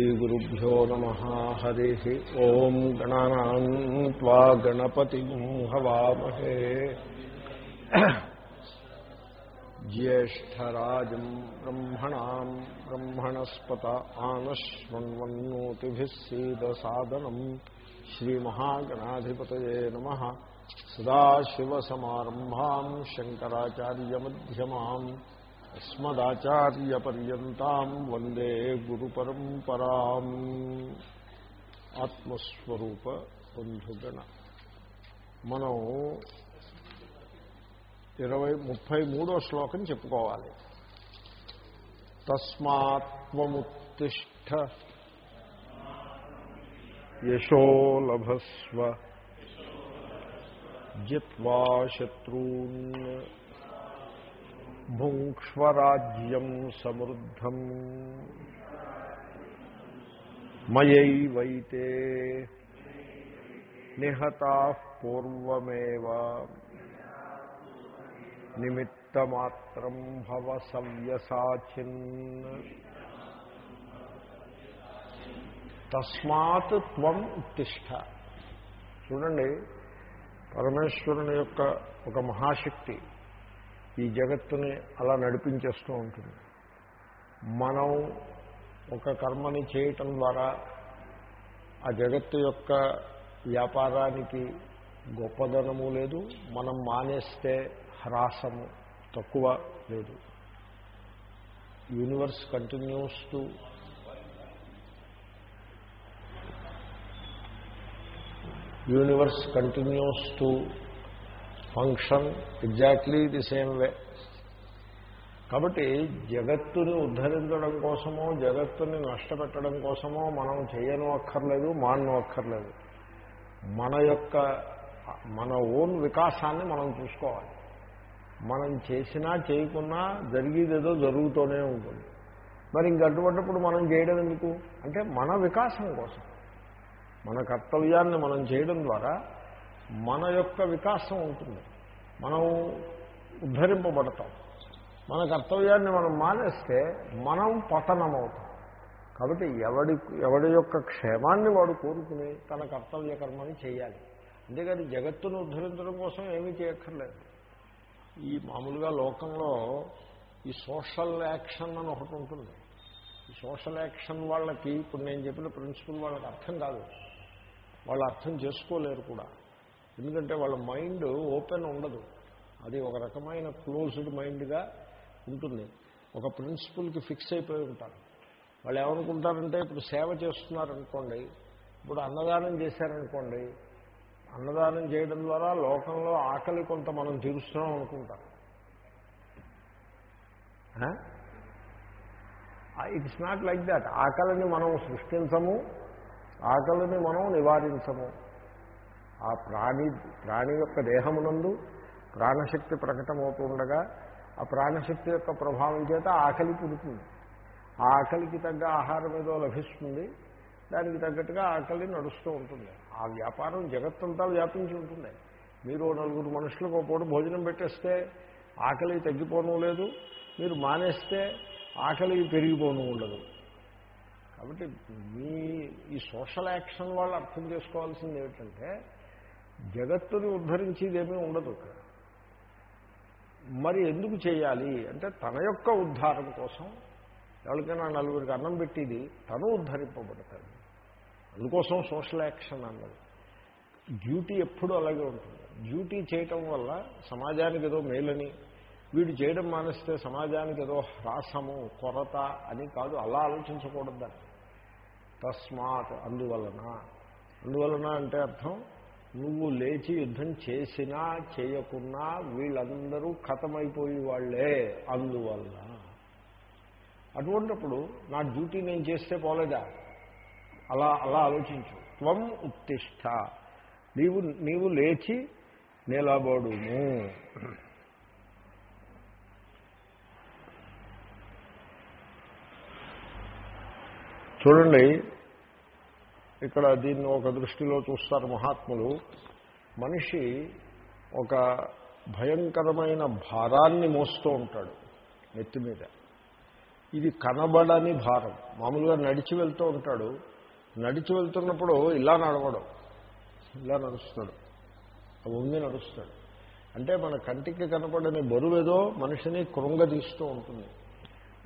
श्रीगुरुभ्यो नमः हरिः ॐ गणानाम् त्वा गणपतिम् हवामहे ज्येष्ठराजम् ब्रह्मणाम् ब्रह्मणस्पत आनश्वन्वन्नोतिभिः सीदसादनम् श्रीमहागणाधिपतये नमः सदाशिवसमारम्भाम् शङ्कराचार्यमध्यमाम् అస్మదాచార్యపర్యంతం వందే గురు పరంపరా ఆత్మస్వరూప బంధుగణ. మనం ఇరవై ముప్పై మూడో శ్లోకం చెప్పుకోవాలి. తస్మాత్వముత్తిష్ట యశో లభస్వ. జిత్వా శత్రూన్. భుంక్ష్వరాజ్యం సమృద్ధం మయైవైతే నిహతా పూర్వమేవ నిమిత్తమాత్రం భవ సవ్యసాచిన్. తస్మాత్ త్వం ఉత్తిష్ట. చూడండి పరమేశ్వరుని యొక్క ఒక మహాశక్తి ఈ జగత్తుని అలా నడిపించేస్తూ ఉంటుంది. మనం ఒక కర్మని చేయటం ద్వారా ఆ జగత్తు యొక్క వ్యాపారానికి గొప్పదనము లేదు మనం మానేస్తే హ్రాసము తక్కువ లేదు. Universe continues to universe continues to function exactly the same way. కాబట్టి జగత్తుని ఉద్ధరించడం కోసమో జగత్తుని నష్టపెట్టడం కోసమో మనం చేయను అక్కర్లేదు మానను అక్కర్లేదు మన యొక్క మన ఓన్ వికాసాన్ని మనం చూసుకోవాలి. మనం చేసినా చేయకున్నా జరిగేదేదో జరుగుతూనే ఉంటుంది. మరి ఇంక మనం చేయడం ఎందుకు? అంటే మన వికాసం కోసం. మన కర్తవ్యాన్ని మనం చేయడం ద్వారా మన యొక్క వికాసం ఉంటుంది. మనం ఉద్ధరింపబడతాం. మన కర్తవ్యాన్ని మనం మానేస్తే మనం పతనమవుతాం. కాబట్టి ఎవడి ఎవడి యొక్క క్షేమాన్ని వాడు కోరుకుని తన కర్తవ్య కర్మని చేయాలి. అంతేగాని జగత్తును ఉద్ధరించడం కోసం ఏమీ చేయక్కర్లేదు. ఈ మామూలుగా లోకంలో ఈ సోషల్ యాక్షన్ అని ఒకటి ఉంటుంది. ఈ సోషల్ యాక్షన్ వాళ్ళకి ఇప్పుడు నేను చెప్పిన ప్రిన్సిపల్ వాళ్ళకి అర్థం కాదు. వాళ్ళు అర్థం చేసుకోలేరు కూడా. ఎందుకంటే వాళ్ళ మైండ్ ఓపెన్ ఉండదు. అది ఒక రకమైన క్లోజ్డ్ మైండ్గా ఉంటుంది. ఒక ప్రిన్సిపల్కి ఫిక్స్ అయిపోయి ఉంటారు. వాళ్ళు ఏమనుకుంటారంటే ఇప్పుడు సేవ చేస్తున్నారనుకోండి ఇప్పుడు అన్నదానం చేశారనుకోండి అన్నదానం చేయడం ద్వారా లోకంలో ఆకలి కొంత మనం తీరుస్తున్నాం అనుకుంటాం ఇట్స్ నాట్ లైక్ దాట్. ఆకలిని మనం సృష్టించము ఆకలిని మనం నివారించము. ఆ ప్రాణి ప్రాణి యొక్క దేహమునందు ప్రాణశక్తి ప్రకటమవుతుండగా ఆ ప్రాణశక్తి యొక్క ప్రభావం చేత ఆకలి పుడుతుంది. ఆ ఆకలికి తగ్గ ఆహారం ఏదో లభిస్తుంది. దానికి తగ్గట్టుగా ఆకలి నడుస్తూ ఉంటుంది. ఆ వ్యాపారం జగత్తంతా వ్యాపించి ఉంటుంది. మీరు నలుగురు మనుషులకు ఒక పూట భోజనం పెట్టేస్తే ఆకలి తగ్గిపోను లేదు. మీరు మానేస్తే ఆకలి పెరిగిపోను ఉండదు. కాబట్టి మీ ఈ సోషల్ యాక్షన్ వాళ్ళు అర్థం చేసుకోవాల్సింది ఏమిటంటే జగత్తుని ఉద్ధరించేదేమీ ఉండదు మరి ఎందుకు చేయాలి? అంటే తన యొక్క ఉద్ధారం కోసం ఎవరికైనా నలుగురికి అన్నం పెట్టేది తను ఉద్ధరింపబడతాడు. అందుకోసం సోషల్ యాక్షన్ అన్నది. డ్యూటీ ఎప్పుడూ అలాగే ఉంటుంది. డ్యూటీ చేయటం వల్ల సమాజానికి ఏదో మేలని వీడు చేయడం మానేస్తే సమాజానికి ఏదో హ్రాసము కొరత అని కాదు అలా ఆలోచించకూడదు దాన్ని. తస్మాత్ అందువలన. అందువలన అంటే అర్థం నువ్వు లేచి యుద్ధం చేసినా చేయకున్నా వీళ్ళందరూ కథమైపోయి వాళ్ళే. అందువల్ల అటువంటిప్పుడు నా డ్యూటీ నేను చేస్తే పోలేదా? అలా అలా ఆలోచించు. త్వం ఉత్తిష్ట. నీవు నీవు లేచి నిలబడుము. చూడండి ఇక్కడ దీన్ని ఒక దృష్టిలో చూస్తారు మహాత్ములు. మనిషి ఒక భయంకరమైన భారాన్ని మోస్తూ ఉంటాడు నెత్తి మీద. ఇది కనబడని భారం. మామూలుగా నడిచి వెళ్తూ ఉంటాడు. నడిచి వెళ్తున్నప్పుడు ఇలా నడవడం ఇలా నడుస్తాడు. వంగి నడుస్తాడు. అంటే మన కంటికి కనపడని బరువు ఏదో మనిషిని కృంగదీస్తూ ఉంటుంది.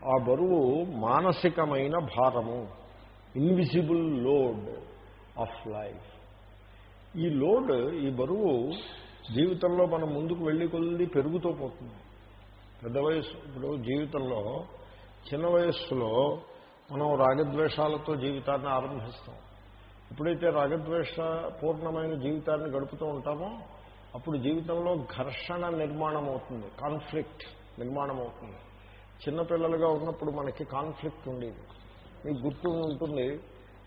ఆ బరువు మానసికమైన భారము. ఇన్విజిబుల్ లోడ్ ఆఫ్ లైఫ్ ఈ లోడ్ ఈ బరువు జీవితంలో మనం ముందుకు వెళ్ళి కొద్ది పెరుగుతూ పోతుంది. పెద్ద వయసు ఇప్పుడు జీవితంలో చిన్న వయస్సులో మనం రాగద్వేషాలతో జీవితాన్ని ఆరంభిస్తాం. ఎప్పుడైతే రాగద్వేష పూర్ణమైన జీవితాన్ని గడుపుతూ ఉంటామో అప్పుడు జీవితంలో ఘర్షణ నిర్మాణం అవుతుంది. కాన్ఫ్లిక్ట్ నిర్మాణం అవుతుంది. చిన్నపిల్లలుగా ఉన్నప్పుడు మనకి కాన్ఫ్లిక్ట్ ఉండేది. మీకు గుర్తు ఉంటుంది.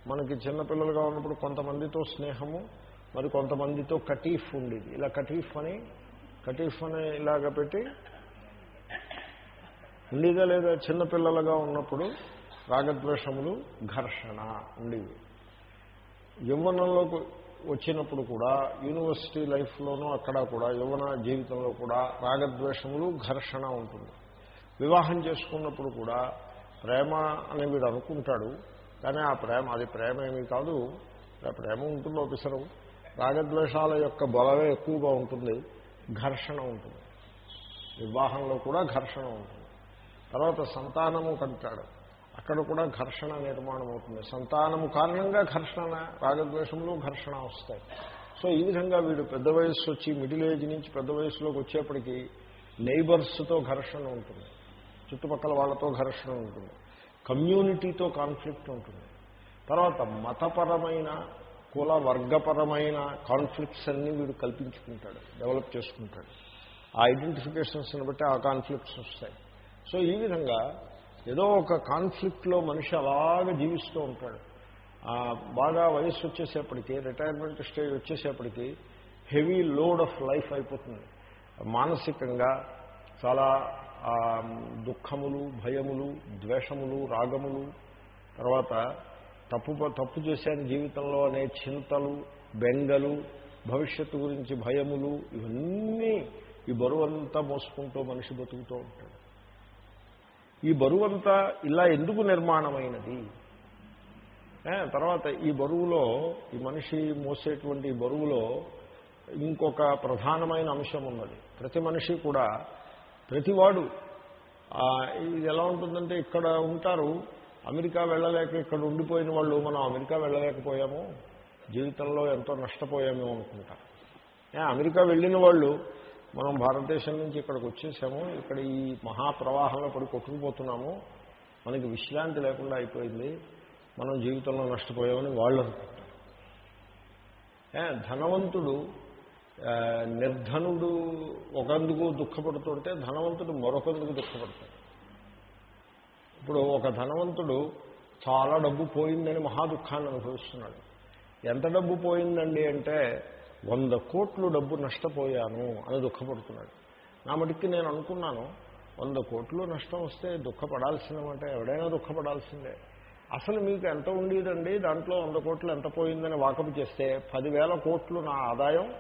మనకి చిన్నపిల్లలుగా ఉన్నప్పుడు కొంతమందితో స్నేహము మరి కొంతమందితో కటీఫ్ ఉండేది. ఇలా కటీఫ్ అని కటీఫ్ అని ఇలాగ పెట్టి ఉండేదా లేదా? చిన్నపిల్లలుగా ఉన్నప్పుడు రాగద్వేషములు ఘర్షణ ఉండేవి. యవ్వనంలోకి వచ్చినప్పుడు కూడా యూనివర్సిటీ లైఫ్లోనూ అక్కడ కూడా యవ్వన జీవితంలో కూడా రాగద్వేషములు ఘర్షణ ఉంటుంది. వివాహం చేసుకున్నప్పుడు కూడా ప్రేమ అని వీడు అనుకుంటాడు కానీ ఆ ప్రేమ అది ప్రేమ ఏమీ కాదు. ఆ ప్రేమ ఉంటుందో ఒకసారి రాగద్వేషాల యొక్క బలమే ఎక్కువగా ఉంటుంది ఘర్షణ ఉంటుంది. వివాహంలో కూడా ఘర్షణ ఉంటుంది. తర్వాత సంతానము కంటాడు. అక్కడ కూడా ఘర్షణ నిర్మాణం అవుతుంది సంతానము కారణంగా ఘర్షణ రాగద్వేషంలో ఘర్షణ వస్తాయి. సో ఈ విధంగా వీడు పెద్ద వయస్సు వచ్చి మిడిల్ ఏజ్ నుంచి పెద్ద వయసులోకి వచ్చేప్పటికీ నైబర్స్తో ఘర్షణ ఉంటుంది. చుట్టుపక్కల వాళ్ళతో ఘర్షణ ఉంటుంది. కమ్యూనిటీతో కాన్ఫ్లిక్ట్ ఉంటుంది. తర్వాత మతపరమైన కుల వర్గపరమైన కాన్ఫ్లిక్ట్స్ అన్నీ వీడు కల్పించుకుంటాడు డెవలప్ చేసుకుంటాడు. ఆ ఐడెంటిఫికేషన్స్ని బట్టి ఆ కాన్ఫ్లిక్ట్స్ వస్తాయి. సో ఈ విధంగా ఏదో ఒక కాన్ఫ్లిక్ట్లో మనిషి అలాగే జీవిస్తూ ఉంటాడు. బాగా వయస్సు వచ్చేసేపటికి రిటైర్మెంట్ స్టేజ్ వచ్చేసేపటికి హెవీ లోడ్ ఆఫ్ లైఫ్ అయిపోతుంది. మానసికంగా చాలా దుఃఖములు భయములు ద్వేషములు రాగములు తర్వాత తప్పు తప్పు చేశాను జీవితంలో అనే చింతలు బెంగలు భవిష్యత్తు గురించి భయములు ఇవన్నీ ఈ బరువంతా మోసుకుంటూ మనిషి బతుకుతూ ఉంటాడు. ఈ బరువంతా ఇలా ఎందుకు నిర్మాణమైనది? తర్వాత ఈ బరువులో ఈ మనిషి మోసేటువంటి ఈ బరువులో ఇంకొక ప్రధానమైన అంశం ఉన్నది. ప్రతి మనిషి కూడా ప్రతివాడు ఇది ఎలా ఉంటుందంటే ఇక్కడ ఉంటారు అమెరికా వెళ్ళలేక ఇక్కడ ఉండిపోయిన వాళ్ళు మనం అమెరికా వెళ్ళలేకపోయాము జీవితంలో ఎంతో నష్టపోయాము అనుకుంటారు అమెరికా వెళ్ళిన వాళ్ళు మనం భారతదేశం నుంచి ఇక్కడికి వచ్చేసాము ఇక్కడ ఈ మహాప్రవాహంలో పడి కొట్టుకుపోతున్నాము మనకి విశ్రాంతి లేకుండా అయిపోయింది మనం జీవితంలో నష్టపోయామని వాళ్ళు అనుకుంటారు. ధనవంతుడు నిర్ధనుడు ఒకందుకు దుఃఖపడుతుంటే ధనవంతుడు మరొకందుకు దుఃఖపడతాడు. ఇప్పుడు ఒక ధనవంతుడు చాలా డబ్బు పోయిందని మహా దుఃఖాన్ని అనుభవిస్తున్నాడు. ఎంత డబ్బు పోయిందండి అంటే వంద కోట్లు డబ్బు నష్టపోయాను అని దుఃఖపడుతున్నాడు. నా మటుకి నేను అనుకున్నాను వంద కోట్లు నష్టం వస్తే దుఃఖపడాల్సిందంటే ఎవడైనా దుఃఖపడాల్సిందే. అసలు మీకు ఎంత ఉండేదండి? దాంట్లో వంద కోట్లు ఎంత పోయిందని వాకపు చేస్తే పదివేల కోట్లు నా ఆదాయం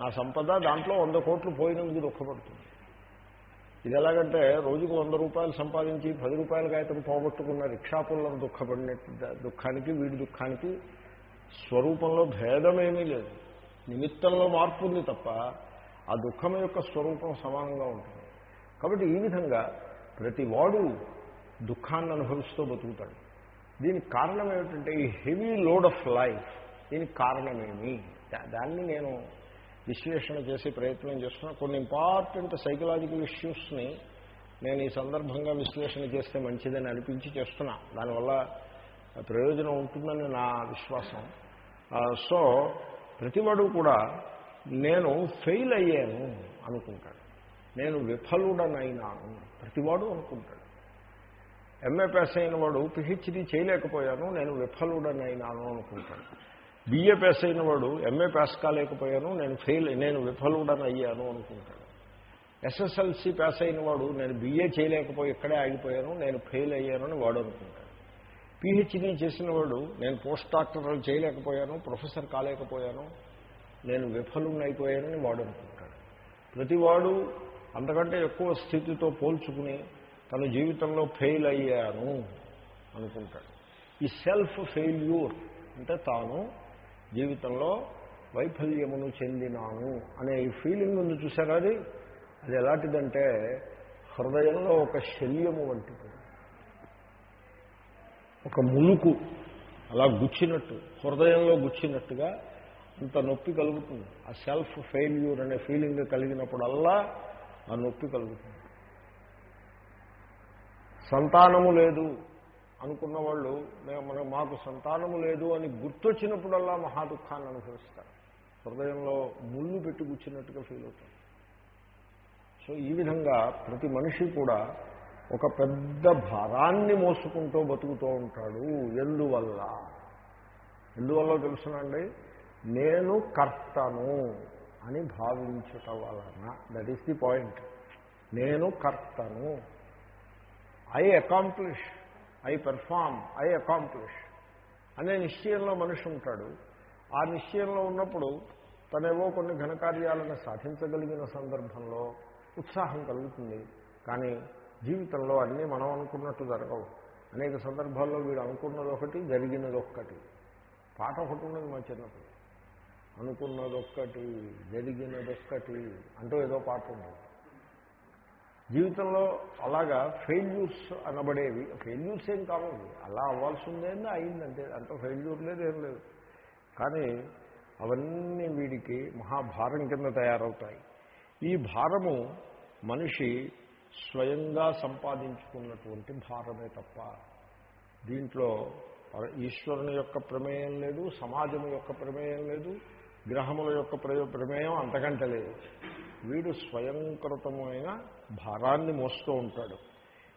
నా సంపద దాంట్లో వంద కోట్లు పోయినందుకు దుఃఖపడుతుంది. ఇది ఎలాగంటే రోజుకు వంద రూపాయలు సంపాదించి పది రూపాయల కాగితం పోగొట్టుకున్న రిక్షాపుల్లో దుఃఖపడినట్టు దుఃఖానికి వీడి దుఃఖానికి స్వరూపంలో భేదమేమీ లేదు. నిమిత్తంలో మార్పు ఉంది తప్ప ఆ దుఃఖం యొక్క స్వరూపం సమానంగా ఉంటుంది. కాబట్టి ఈ విధంగా ప్రతి వాడు దుఃఖాన్ని అనుభవిస్తూ బతుకుతాడు. దీనికి కారణం ఏమిటంటే ఈ హెవీ లోడ్ ఆఫ్ లైఫ్. దీనికి కారణమేమి? దాన్ని నేను విశ్లేషణ చేసే ప్రయత్నం చేస్తున్నా. కొన్ని ఇంపార్టెంట్ సైకలాజికల్ ఇష్యూస్ని నేను ఈ సందర్భంగా విశ్లేషణ చేస్తే మంచిదని అనిపించి చేస్తున్నా. దానివల్ల ప్రయోజనం ఉంటుందని నా విశ్వాసం. సో ప్రతివాడు కూడా నేను ఫెయిల్ అయ్యాను అనుకుంటాడు. నేను విఫలుడనైనాను ప్రతివాడు అనుకుంటాడు. ఎంఏ పాస్ అయిన వాడు పిహెచ్డీ చేయలేకపోయాను నేను విఫలుడనైనాను అనుకుంటాడు. బిఏ పాస్ అయిన వాడు ఎంఏ పాస్ కాలేకపోయాను నేను ఫెయిల్ నేను విఫలుడని అయ్యాను అనుకుంటాడు. ఎస్ఎస్ఎల్సి పాస్ అయిన వాడు నేను బిఏ చేయలేకపోయి ఇక్కడే ఆగిపోయాను నేను ఫెయిల్ అయ్యానని వాడు అనుకుంటాడు. పిహెచ్డీ చేసిన వాడు నేను పోస్ట్ డాక్టరల్ చేయలేకపోయాను ప్రొఫెసర్ కాలేకపోయాను నేను విఫలుని అయిపోయానని వాడు అనుకుంటాడు. ప్రతివాడు అంతకంటే ఎక్కువ స్థితితో పోల్చుకుని తన జీవితంలో ఫెయిల్ అయ్యాను అనుకుంటాడు. ఈ సెల్ఫ్ ఫెయిల్యూర్ అంటే తాను జీవితంలో వైఫల్యమును చెందినాను అనే ఈ ఫీలింగ్ ఉంది చూసారా అది? అది ఎలాంటిదంటే హృదయంలో ఒక శల్యము వంటిది. ఒక ములుకు అలా గుచ్చినట్టు హృదయంలో గుచ్చినట్టుగా అంత నొప్పి కలుగుతుంది. ఆ సెల్ఫ్ ఫెయిల్యూర్ అనే ఫీలింగ్ కలిగినప్పుడల్లా ఆ నొప్పి కలుగుతుంది. సంతానము లేదు. అనుకున్న వాళ్ళు మేము మాకు సంతానము లేదు అని గుర్తొచ్చినప్పుడల్లా మహా దుఃఖాన్ని అనుభవిస్తారు. హృదయంలో ముళ్ళు పెట్టి కూర్చున్నట్టుగా ఫీల్ అవుతారు. సో ఈ విధంగా ప్రతి మనిషి కూడా ఒక పెద్ద భారాన్ని మోసుకుంటూ బతుకుతూ ఉంటాడు. ఎందువల్ల? ఎందువల్ల తెలుసునండి నేను కర్తను అని భావించట వలన. దట్ ఈస్ ది పాయింట్ నేను కర్తను. I accomplish I perform I accomplish అనే నిశ్చయంలో మనిషి ఉంటాడు. ఆ నిశ్చయంలో ఉన్నప్పుడు తనేవో కొన్ని ఘనకార్యాలను సాధించగలిగిన సందర్భంలో ఉత్సాహం కలుగుతుంది. కానీ జీవితంలో అన్నీ మనం అనుకున్నట్టు జరగవు. అనేక సందర్భాల్లో వీడు అనుకున్నది ఒకటి జరిగినది ఒక్కటి. పాట ఒకటి ఉన్నది మా చిన్నప్పుడు. అనుకున్నదొక్కటి జరిగినదొక్కటి అంటూ ఏదో పాట ఉండదు. జీవితంలో అలాగా ఫెయిల్యూర్స్ అనబడేవి. ఫెయిల్యూర్స్ ఏం కావాలి అలా అవ్వాల్సి ఉందేంది అయిందంటే అంత ఫెయిల్యూర్ లేదు ఏం లేదు. కానీ అవన్నీ వీడికి మహాభారం కింద తయారవుతాయి. ఈ భారము మనిషి స్వయంగా సంపాదించుకున్నటువంటి భారమే తప్ప దీంట్లో ఈశ్వరుని యొక్క ప్రమేయం లేదు సమాజం యొక్క ప్రమేయం లేదు గ్రహముల యొక్క ప్రమేయం అంతకంటే లేదు. వీడు స్వయంకృతమైన భారాన్ని మోస్తూ ఉంటాడు.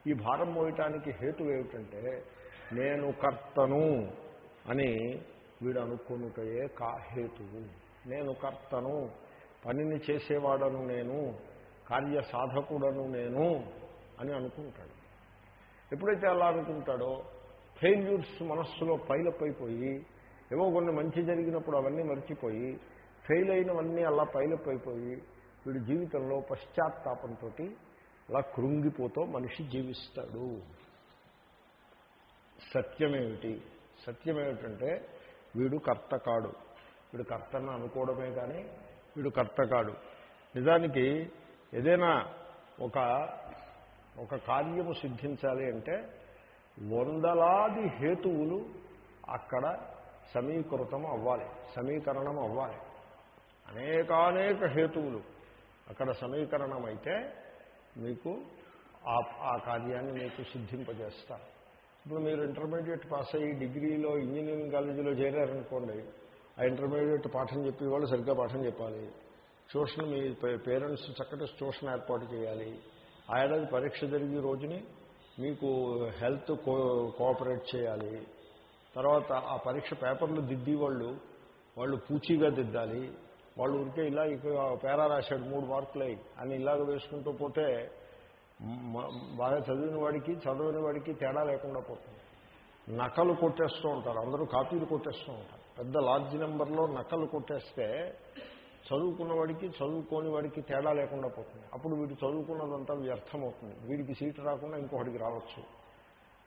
ఈ భారం మోయటానికి హేతు ఏమిటంటే నేను కర్తను అని వీడు అనుకునుటయే కా హేతువు. నేను కర్తను పనిని చేసేవాడను నేను కార్య సాధకుడను నేను అని అనుకుంటాడు. ఎప్పుడైతే అలా అనుకుంటాడో ఫెయిల్యూర్స్ మనస్సులో పైలపైపోయి ఏవో కొన్ని మంచి జరిగినప్పుడు అవన్నీ మర్చిపోయి ఫెయిల్ అయినవన్నీ అలా పైలపైపోయి వీడు జీవితంలో పశ్చాత్తాపంతో అలా కృంగిపోతూ మనిషి జీవిస్తాడు. సత్యమేమిటి? సత్యమేమిటంటే వీడు కర్త కాడు. వీడు కర్తను అనుకోవడమే కానీ వీడు కర్త కాడు. నిజానికి ఏదైనా ఒక ఒక కార్యము సిద్ధించాలి అంటే వందలాది హేతువులు అక్కడ సమీకృతం అవ్వాలి సమీకరణం అవ్వాలి. అనేకానేక హేతువులు. అక్కడ సమీకరణం అయితే మీకు ఆ ఆ కార్యాన్ని మీకు సిద్ధింపజేస్తారు. ఇప్పుడు మీరు ఇంటర్మీడియట్ పాస్ అయ్యి డిగ్రీలో ఇంజనీరింగ్ కాలేజీలో చేరారనుకోండి ఆ ఇంటర్మీడియట్ పాఠం చెప్పి వాళ్ళు సరిగ్గా పాఠం చెప్పాలి. ట్యూషన్ మీ పేరెంట్స్ చక్కటి ట్యూషన్ ఏర్పాటు చేయాలి. ఆ ఏడాది పరీక్ష జరిగే రోజుని మీకు హెల్త్ కో కోఆపరేట్ చేయాలి. తర్వాత ఆ పరీక్ష పేపర్లు దిద్ది వాళ్ళు వాళ్ళు పూచీగా దిద్దాలి. వాళ్ళు ఉరికే ఇలా ఇక పేరా రాశాడు మూడు మార్కులై. అని ఇలాగ వేసుకుంటూ పోతే బాగా చదివిన వాడికి చదవని వాడికి తేడా లేకుండా పోతుంది. నకలు కొట్టేస్తూ ఉంటారు. అందరూ కాపీలు కొట్టేస్తూ ఉంటారు. పెద్ద లార్జ్ నెంబర్లో నకలు కొట్టేస్తే చదువుకున్న వాడికి చదువుకోని వాడికి తేడా లేకుండా పోతుంది. అప్పుడు వీడు చదువుకున్నదంతా వ్యర్థమవుతుంది. వీడికి సీటు రాకుండా ఇంకొకటికి రావచ్చు.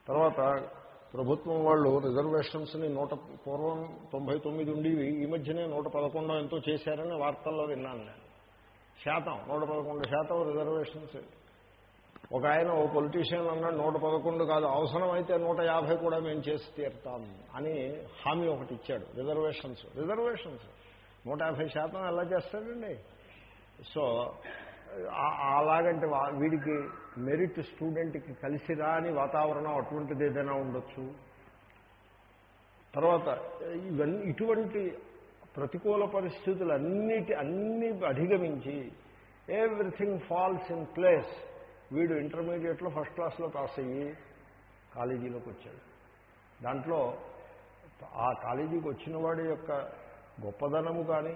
తర్వాత ప్రభుత్వం వాళ్ళు రిజర్వేషన్స్ని నూట పూర్వం తొంభై తొమ్మిది ఉండేవి ఈ మధ్యనే నూట పదకొండో ఎంతో చేశారని వార్తల్లో విన్నాను నేను. శాతం నూట పదకొండు శాతం రిజర్వేషన్స్. ఒక ఆయన ఓ పొలిటీషియన్ అన్నాడు నూట పదకొండు కాదు అవసరమైతే నూట యాభై కూడా మేము చేసి తీరుతాం అని హామీ ఒకటి ఇచ్చాడు. Reservations reservations. నూట యాభై శాతం ఎలా చేస్తాడండి? సో అలాగంటే వీడికి మెరిట్ స్టూడెంట్కి కలిసి రాని వాతావరణం అటువంటిది ఏదైనా ఉండొచ్చు. తర్వాత ఇవన్నీ ఇటువంటి ప్రతికూల పరిస్థితులు అన్నిటి అన్ని అధిగమించి ఎవ్రీథింగ్ ఫాల్స్ ఇన్ ప్లేస్ వీడు ఇంటర్మీడియట్లో ఫస్ట్ క్లాస్లో పాస్ అయ్యి కాలేజీలోకి వచ్చాడు. దాంట్లో ఆ కాలేజీకి వచ్చిన వాడి యొక్క గొప్పదనము కానీ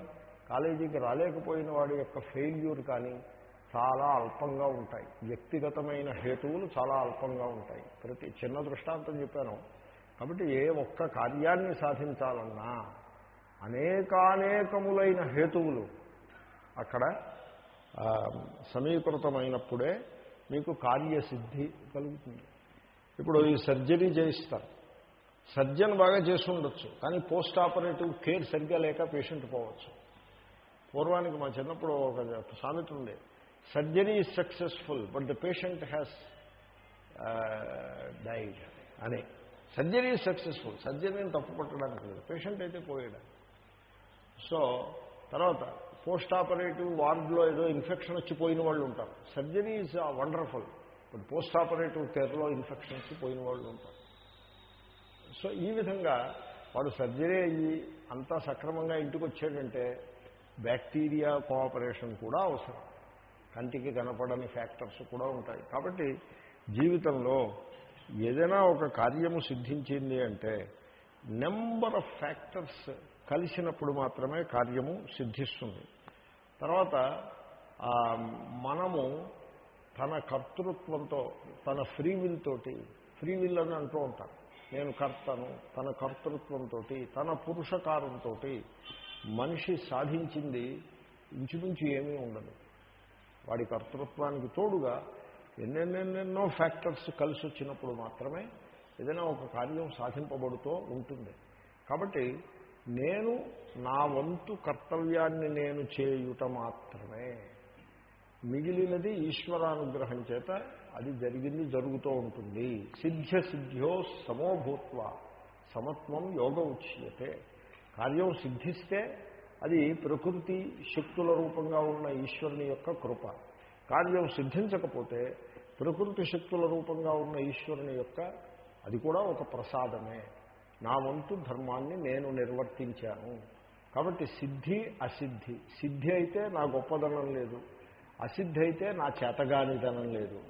కాలేజీకి రాలేకపోయిన వాడి యొక్క ఫెయిల్యూర్ కానీ చాలా అల్పంగా ఉంటాయి. వ్యక్తిగతమైన హేతువులు చాలా అల్పంగా ఉంటాయి. ప్రతి చిన్న దృష్టాంతం చెప్పాను. కాబట్టి ఏ ఒక్క కార్యాన్ని సాధించాలన్నా అనేకానేకములైన హేతువులు అక్కడ సమీకృతమైనప్పుడే మీకు కార్యసిద్ధి కలుగుతుంది. ఇప్పుడు ఈ సర్జరీ చేయిస్తారు. సర్జన్ బాగా చేసి ఉండొచ్చు కానీ పోస్ట్ ఆపరేటివ్ కేర్ సరిగ్గా లేక పేషెంట్ పోవచ్చు. పూర్వానికి మా చిన్నప్పుడు ఒక సామెత ఉండేది surgery is successful but the patient has died అని సర్జరీ ఈజ్ సక్సెస్ఫుల్ సర్జరీని తప్పు పట్టడానికి లేదు. పేషెంట్ అయితే పోయాడు సో తర్వాత పోస్ట్ ఆపరేటివ్ వార్డులో ఏదో ఇన్ఫెక్షన్ వచ్చి పోయిన వాళ్ళు ఉంటారు. Surgery is wonderful but post operative కేర్లో infection వచ్చి పోయిన వాళ్ళు ఉంటారు. సో ఈ విధంగా వాడు సర్జరీ అయ్యి అంతా సక్రమంగా ఇంటికి వచ్చాడంటే బ్యాక్టీరియా కోఆపరేషన్ కూడా అవసరం. కంటికి కనపడని ఫ్యాక్టర్స్ కూడా ఉంటాయి. కాబట్టి జీవితంలో ఏదైనా ఒక కార్యము సిద్ధించింది అంటే నెంబర్ ఆఫ్ ఫ్యాక్టర్స్ కలిసినప్పుడు మాత్రమే కార్యము సిద్ధిస్తుంది. తర్వాత ఆ, మనము తన కర్తృత్వంతో తన ఫ్రీ విల్ తోటి ఫ్రీ విల్ అని అంటూ ఉంటాను నేను కర్తను తన కర్తృత్వంతో తన పురుషకారంతో మనిషి సాధించింది ఇంచుమించు ఏమీ ఉండదు. వాడి కర్తృత్వానికి తోడుగా ఎన్నెన్నెన్నెన్నో ఫ్యాక్టర్స్ కలిసి వచ్చినప్పుడు మాత్రమే ఏదైనా ఒక కార్యం సాధింపబడుతూ ఉంటుంది. కాబట్టి నేను నా వంతు కర్తవ్యాన్ని నేను చేయుట మాత్రమే. మిగిలినది ఈశ్వరానుగ్రహం చేత అది జరిగింది జరుగుతూ ఉంటుంది. సిద్ధ్య సిద్ధ్యో సమోభూత్వ సమత్వం యోగ ఉచ్యతే. కార్యం సిద్ధిస్తే అది ప్రకృతి శక్తుల రూపంగా ఉన్న ఈశ్వరుని యొక్క కృప. కార్యం సిద్ధించకపోతే ప్రకృతి శక్తుల రూపంగా ఉన్న ఈశ్వరుని యొక్క అది కూడా ఒక ప్రసాదమే. నా వంతు ధర్మాన్ని నేను నిర్వర్తించాను. కాబట్టి సిద్ధి అసిద్ధి. సిద్ధి అయితే నా గొప్పదనం లేదు. అసిద్ధి అయితే నా చేతగానిదనం లేదు.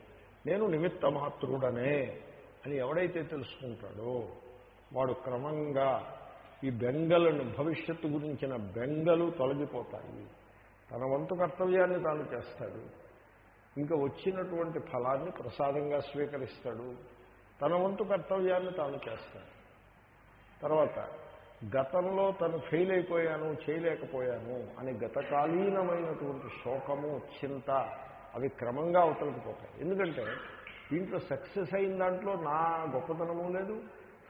నేను నిమిత్త మాతృడనే అని ఎవడైతే తెలుసుకుంటాడో వాడు క్రమంగా ఈ బెంగలను భవిష్యత్తు గురించిన బెంగలు తొలగిపోతాయి. తన వంతు కర్తవ్యాన్ని తాను చేస్తాడు. ఇంకా వచ్చినటువంటి ఫలాన్ని ప్రసాదంగా స్వీకరిస్తాడు. తన వంతు కర్తవ్యాన్ని తాను చేస్తాడు. తర్వాత గతంలో తను ఫెయిల్ అయిపోయాను చేయలేకపోయాను అని గతకాలీనమైనటువంటి శోకము చింత అవి క్రమంగా అవతలకిపోతాయి ఎందుకంటే దీంట్లో సక్సెస్ అయిన దాంట్లో నా గొప్పతనము లేదు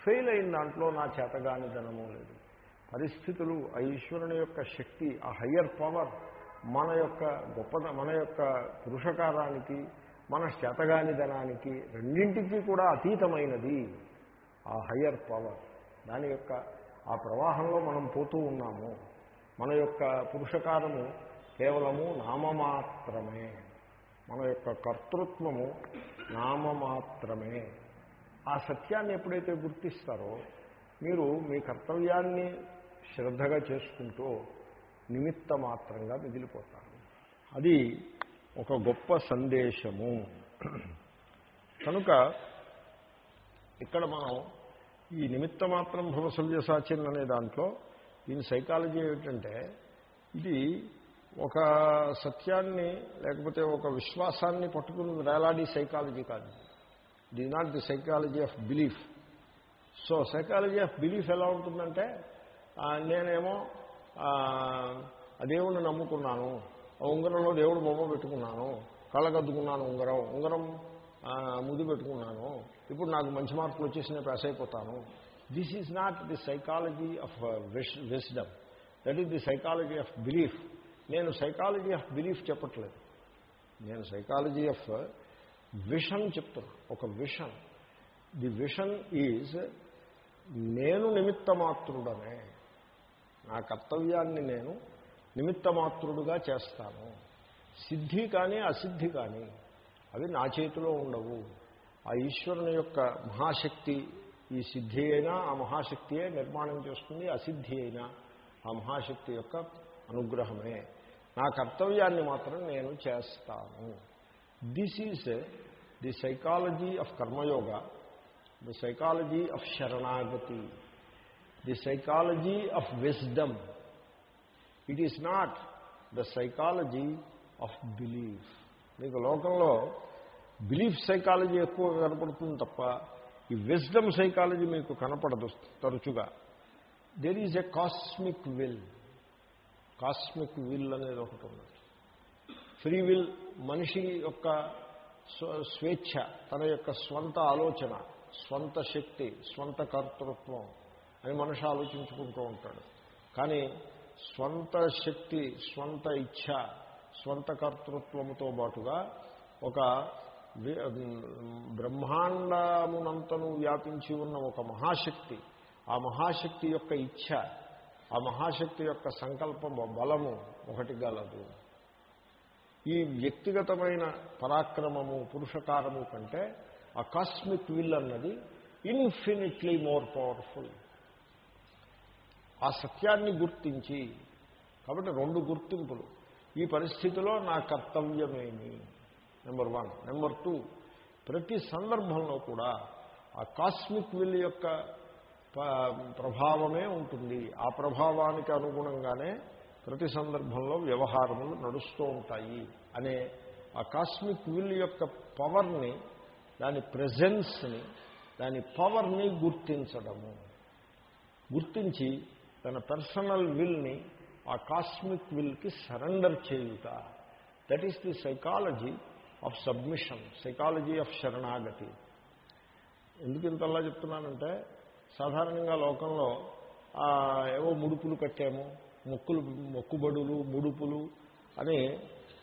ఫెయిల్ అయిన దాంట్లో నా చేతగాని ధనము లేదు. పరిస్థితులు ఆ ఈశ్వరుని యొక్క శక్తి ఆ హయ్యర్ పవర్ మన యొక్క గొప్ప మన యొక్క పురుషకారానికి మన చేతగానిదనానికి రెండింటికి కూడా అతీతమైనది ఆ హయ్యర్ పవర్. దాని యొక్క ఆ ప్రవాహంలో మనం పోతూ ఉన్నాము. మన యొక్క పురుషకారము కేవలము నామమాత్రమే. మన యొక్క కర్తృత్వము నామమాత్రమే. ఆ సత్యాన్ని ఎప్పుడైతే గుర్తిస్తారో మీరు మీ కర్తవ్యాన్ని శ్రద్ధగా చేసుకుంటూ నిమిత్త మాత్రంగా మిగిలిపోతారు. అది ఒక గొప్ప సందేశము. కనుక ఇక్కడ మనం ఈ నిమిత్త మాత్రం భవసవ్యసాచిన్ అనే దాంట్లో దీని సైకాలజీ ఏమిటంటే ఇది ఒక సత్యాన్ని లేకపోతే ఒక విశ్వాసాన్ని పట్టుకుని వేలాడి సైకాలజీ కాదు. ఇది not the psychology of belief so psychology of belief ఎలా ఉంటుందంటే నేనేమో ఆ, దేవుణ్ణి నమ్ముకున్నాను ఆ ఉంగరంలో దేవుడు బొమ్మ పెట్టుకున్నాను కళ్ళగద్దుకున్నాను ఉంగరం ఉంగరం ఆ, పెట్టుకున్నాను ఇప్పుడు నాకు మంచి మార్కులు వచ్చేసి నేను పాస్ అయిపోతాను. This is not the psychology of wisdom that is the psychology of belief నేను సైకాలజీ ఆఫ్ బిలీఫ్ చెప్పట్లేదు. నేను సైకాలజీ ఆఫ్ విషన్ చెప్తున్నా ఒక విషన్. ది విషన్ ఈజ్ నేను నిమిత్తమాత్రుడనే నా కర్తవ్యాన్ని నేను నిమిత్తమాత్రుడుగా చేస్తాను. సిద్ధి కానీ అసిద్ధి కానీ అవి నా చేతిలో ఉండవు. ఆ ఈశ్వరుని యొక్క మహాశక్తి ఈ సిద్ధి అయినా ఆ మహాశక్తియే నిర్మాణం చేస్తుంది అసిద్ధి అయినా ఆ మహాశక్తి యొక్క అనుగ్రహమే. నా కర్తవ్యాన్ని మాత్రం నేను చేస్తాను. This is the psychology of karmayoga the psychology of శరణాగతి the psychology of wisdom it is not the psychology of belief మీకు లోకంలో బిలీఫ్ సైకాలజీ ఎక్కువగా కనపడుతుంది తప్ప ఈ విజ్డమ్ సైకాలజీ మీకు కనపడదు తరచుగా. There is a cosmic will cosmic will అనేది ఒకటి ఉన్నది. ఫ్రీ విల్ మనిషి యొక్క స్వ- స్వేచ్ఛ తన యొక్క స్వంత ఆలోచన స్వంత శక్తి స్వంత కర్తృత్వం అని మనిషి ఆలోచించుకుంటూ ఉంటాడు. కానీ స్వంత శక్తి స్వంత ఇచ్ఛ స్వంత కర్తృత్వముతో పాటుగా ఒక బ్రహ్మాండమునంతను వ్యాపించి ఉన్న ఒక మహాశక్తి ఆ మహాశక్తి యొక్క ఇచ్ఛ ఆ మహాశక్తి యొక్క సంకల్ప బలము ఒకటి గలదు. ఈ వ్యక్తిగతమైన పరాక్రమము పురుషకారము కంటే ఆ కాస్మిక్ విల్ అన్నది ఇన్ఫినిట్లీ మోర్ పవర్ఫుల్. ఆ సత్యాన్ని గుర్తించి కాబట్టి రెండు గుర్తింపులు. ఈ పరిస్థితిలో నా కర్తవ్యమేమి? నెంబర్ వన్ నెంబర్ టూ ప్రతి సందర్భంలో కూడా ఆ కాస్మిక్ విల్ యొక్క ప్రభావమే ఉంటుంది. ఆ ప్రభావానికి అనుగుణంగానే ప్రతి సందర్భంలో వ్యవహారములు నడుస్తూ ఉంటాయి అనే ఆ కాస్మిక్ విల్ యొక్క పవర్ని దాని ప్రెజెన్స్ని దాని పవర్ని గుర్తించడము. గుర్తించి తన పర్సనల్ విల్ని ఆ కాస్మిక్ విల్కి సరెండర్ చేయుట. That is the psychology of submission psychology of శరణాగతి. ఎందుకు ఇంతలా చెప్తున్నానంటే సాధారణంగా లోకంలో ఏవో ముడుపులు కట్టాము మొక్కులు మొక్కుబడులు ముడుపులు అని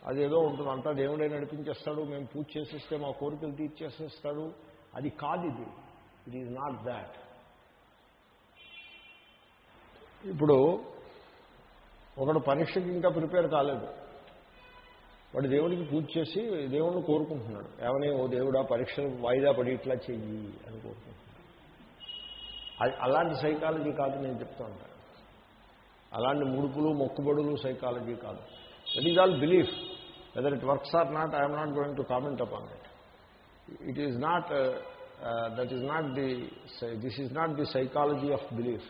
అదేదో ఉంటుంది. అంతా దేవుడే నడిపించేస్తాడు. మేము పూజ చేసేస్తే మా కోరికలు తీర్చేసేస్తాడు. అది కాదు ఇది. ఇట్ ఈజ్ నాట్ దాట్ ఇప్పుడు ఒకడు పరీక్షకి ఇంకా ప్రిపేర్ కాలేదు. వాడు దేవుడికి పూజ చేసి దేవుణ్ణి కోరుకుంటున్నాడు. ఏమని ఓ దేవుడా పరీక్షలు వాయిదా పడి ఇట్లా చెయ్యి అని కోరుకుంటున్నాడు. అలాంటి సైకాలజీ కాదు నేను చెప్తా ఉంటాను. అలాంటి ముడుపులు మొక్కుబడులు సైకాలజీ కాదు. That is all belief whether it works or not I'm not going to comment upon it it is not that is not the this is not the psychology of belief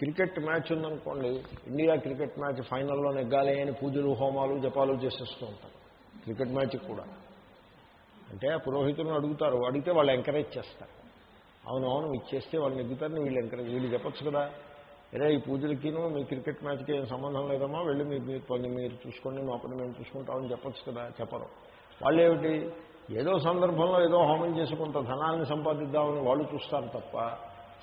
cricket match ఉందనుకోండి India cricket match ఫైనల్లో నెగ్గాలి అని పూజలు హోమాలు జపాలు చేసేస్తూ ఉంటారు. Cricket match కూడా. అంటే పురోహితులను అడుగుతారు అడిగితే వాళ్ళు ఎంకరేజ్ చేస్తారు. అవును అవును మీకు చేస్తే వాళ్ళు నెగ్గుతారని వీళ్ళు ఎంకరేజ్ వీళ్ళు చెప్పొచ్చు కదా. అరే ఈ పూజలకిను మీ క్రికెట్ మ్యాచ్కి ఏం సంబంధం లేదమ్మా వెళ్ళి మీరు మీరు పని మీరు చూసుకోండి మా పని మేము చూసుకుంటామని చెప్పొచ్చు కదా చెప్పరు. వాళ్ళు ఏమిటి ఏదో సందర్భంలో ఏదో హోమం చేసుకుంటా ధనాన్ని సంపాదిద్దామని వాళ్ళు చూస్తారు తప్ప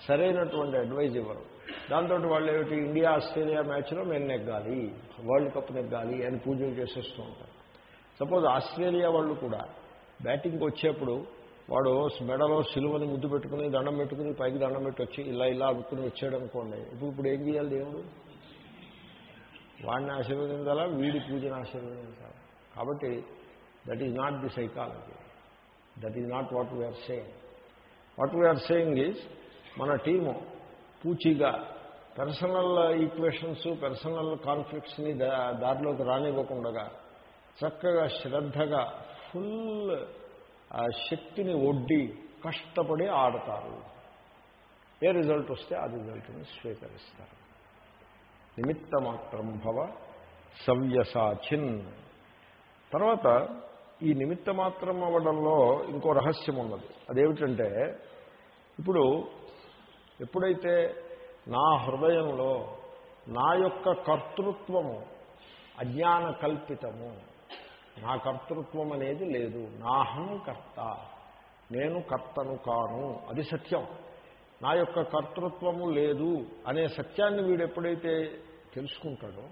సరైనటువంటి అడ్వైజ్ ఇవ్వరు. దాంతో వాళ్ళు ఏమిటి ఇండియా ఆస్ట్రేలియా మ్యాచ్లో మేము నెగ్గాలి వరల్డ్ కప్ నెగ్గాలి అని పూజలు చేసేస్తూ ఉంటారు. సపోజ్ ఆస్ట్రేలియా వాళ్ళు కూడా బ్యాటింగ్కి వచ్చేప్పుడు వాడు మెడలో సిలువని ముద్దు పెట్టుకుని దండం పెట్టుకుని పైకి దండం పెట్టి వచ్చి ఇలా ఇలా అడుక్కుని వచ్చాడు అనుకోండి ఇప్పుడు ఇప్పుడు ఏం చేయాలి దేవుడు? వాడిని ఆశీర్వదించాలా? వీడి పూజను ఆశీర్వదించాలి? కాబట్టి that is not the psychology that is not what we're saying what we're saying is మన టీము పూచిగా పర్సనల్ ఈక్వేషన్స్ పర్సనల్ కాన్ఫ్లిక్ట్స్ని దారిలోకి రానివ్వకుండగా చక్కగా శ్రద్ధగా ఫుల్ శక్తిని ఒడ్డి కష్టపడి ఆడతారు. ఏ రిజల్ట్ వస్తే ఆ రిజల్ట్ని స్వీకరిస్తారు. నిమిత్త మాత్రం భవ సవ్యసాచిన్. తర్వాత ఈ నిమిత్త మాత్రం అవ్వడంలో ఇంకో రహస్యం ఉన్నది. అదేమిటంటే ఇప్పుడు ఎప్పుడైతే నా హృదయంలో నా యొక్క కర్తృత్వము అజ్ఞాన కల్పితము నా కర్తృత్వం అనేది లేదు. నాహం కర్త నేను కర్తను కాను. అది సత్యం. నా యొక్క కర్తృత్వము లేదు అనే సత్యాన్ని వీడు ఎప్పుడైతే తెలుసుకుంటాడో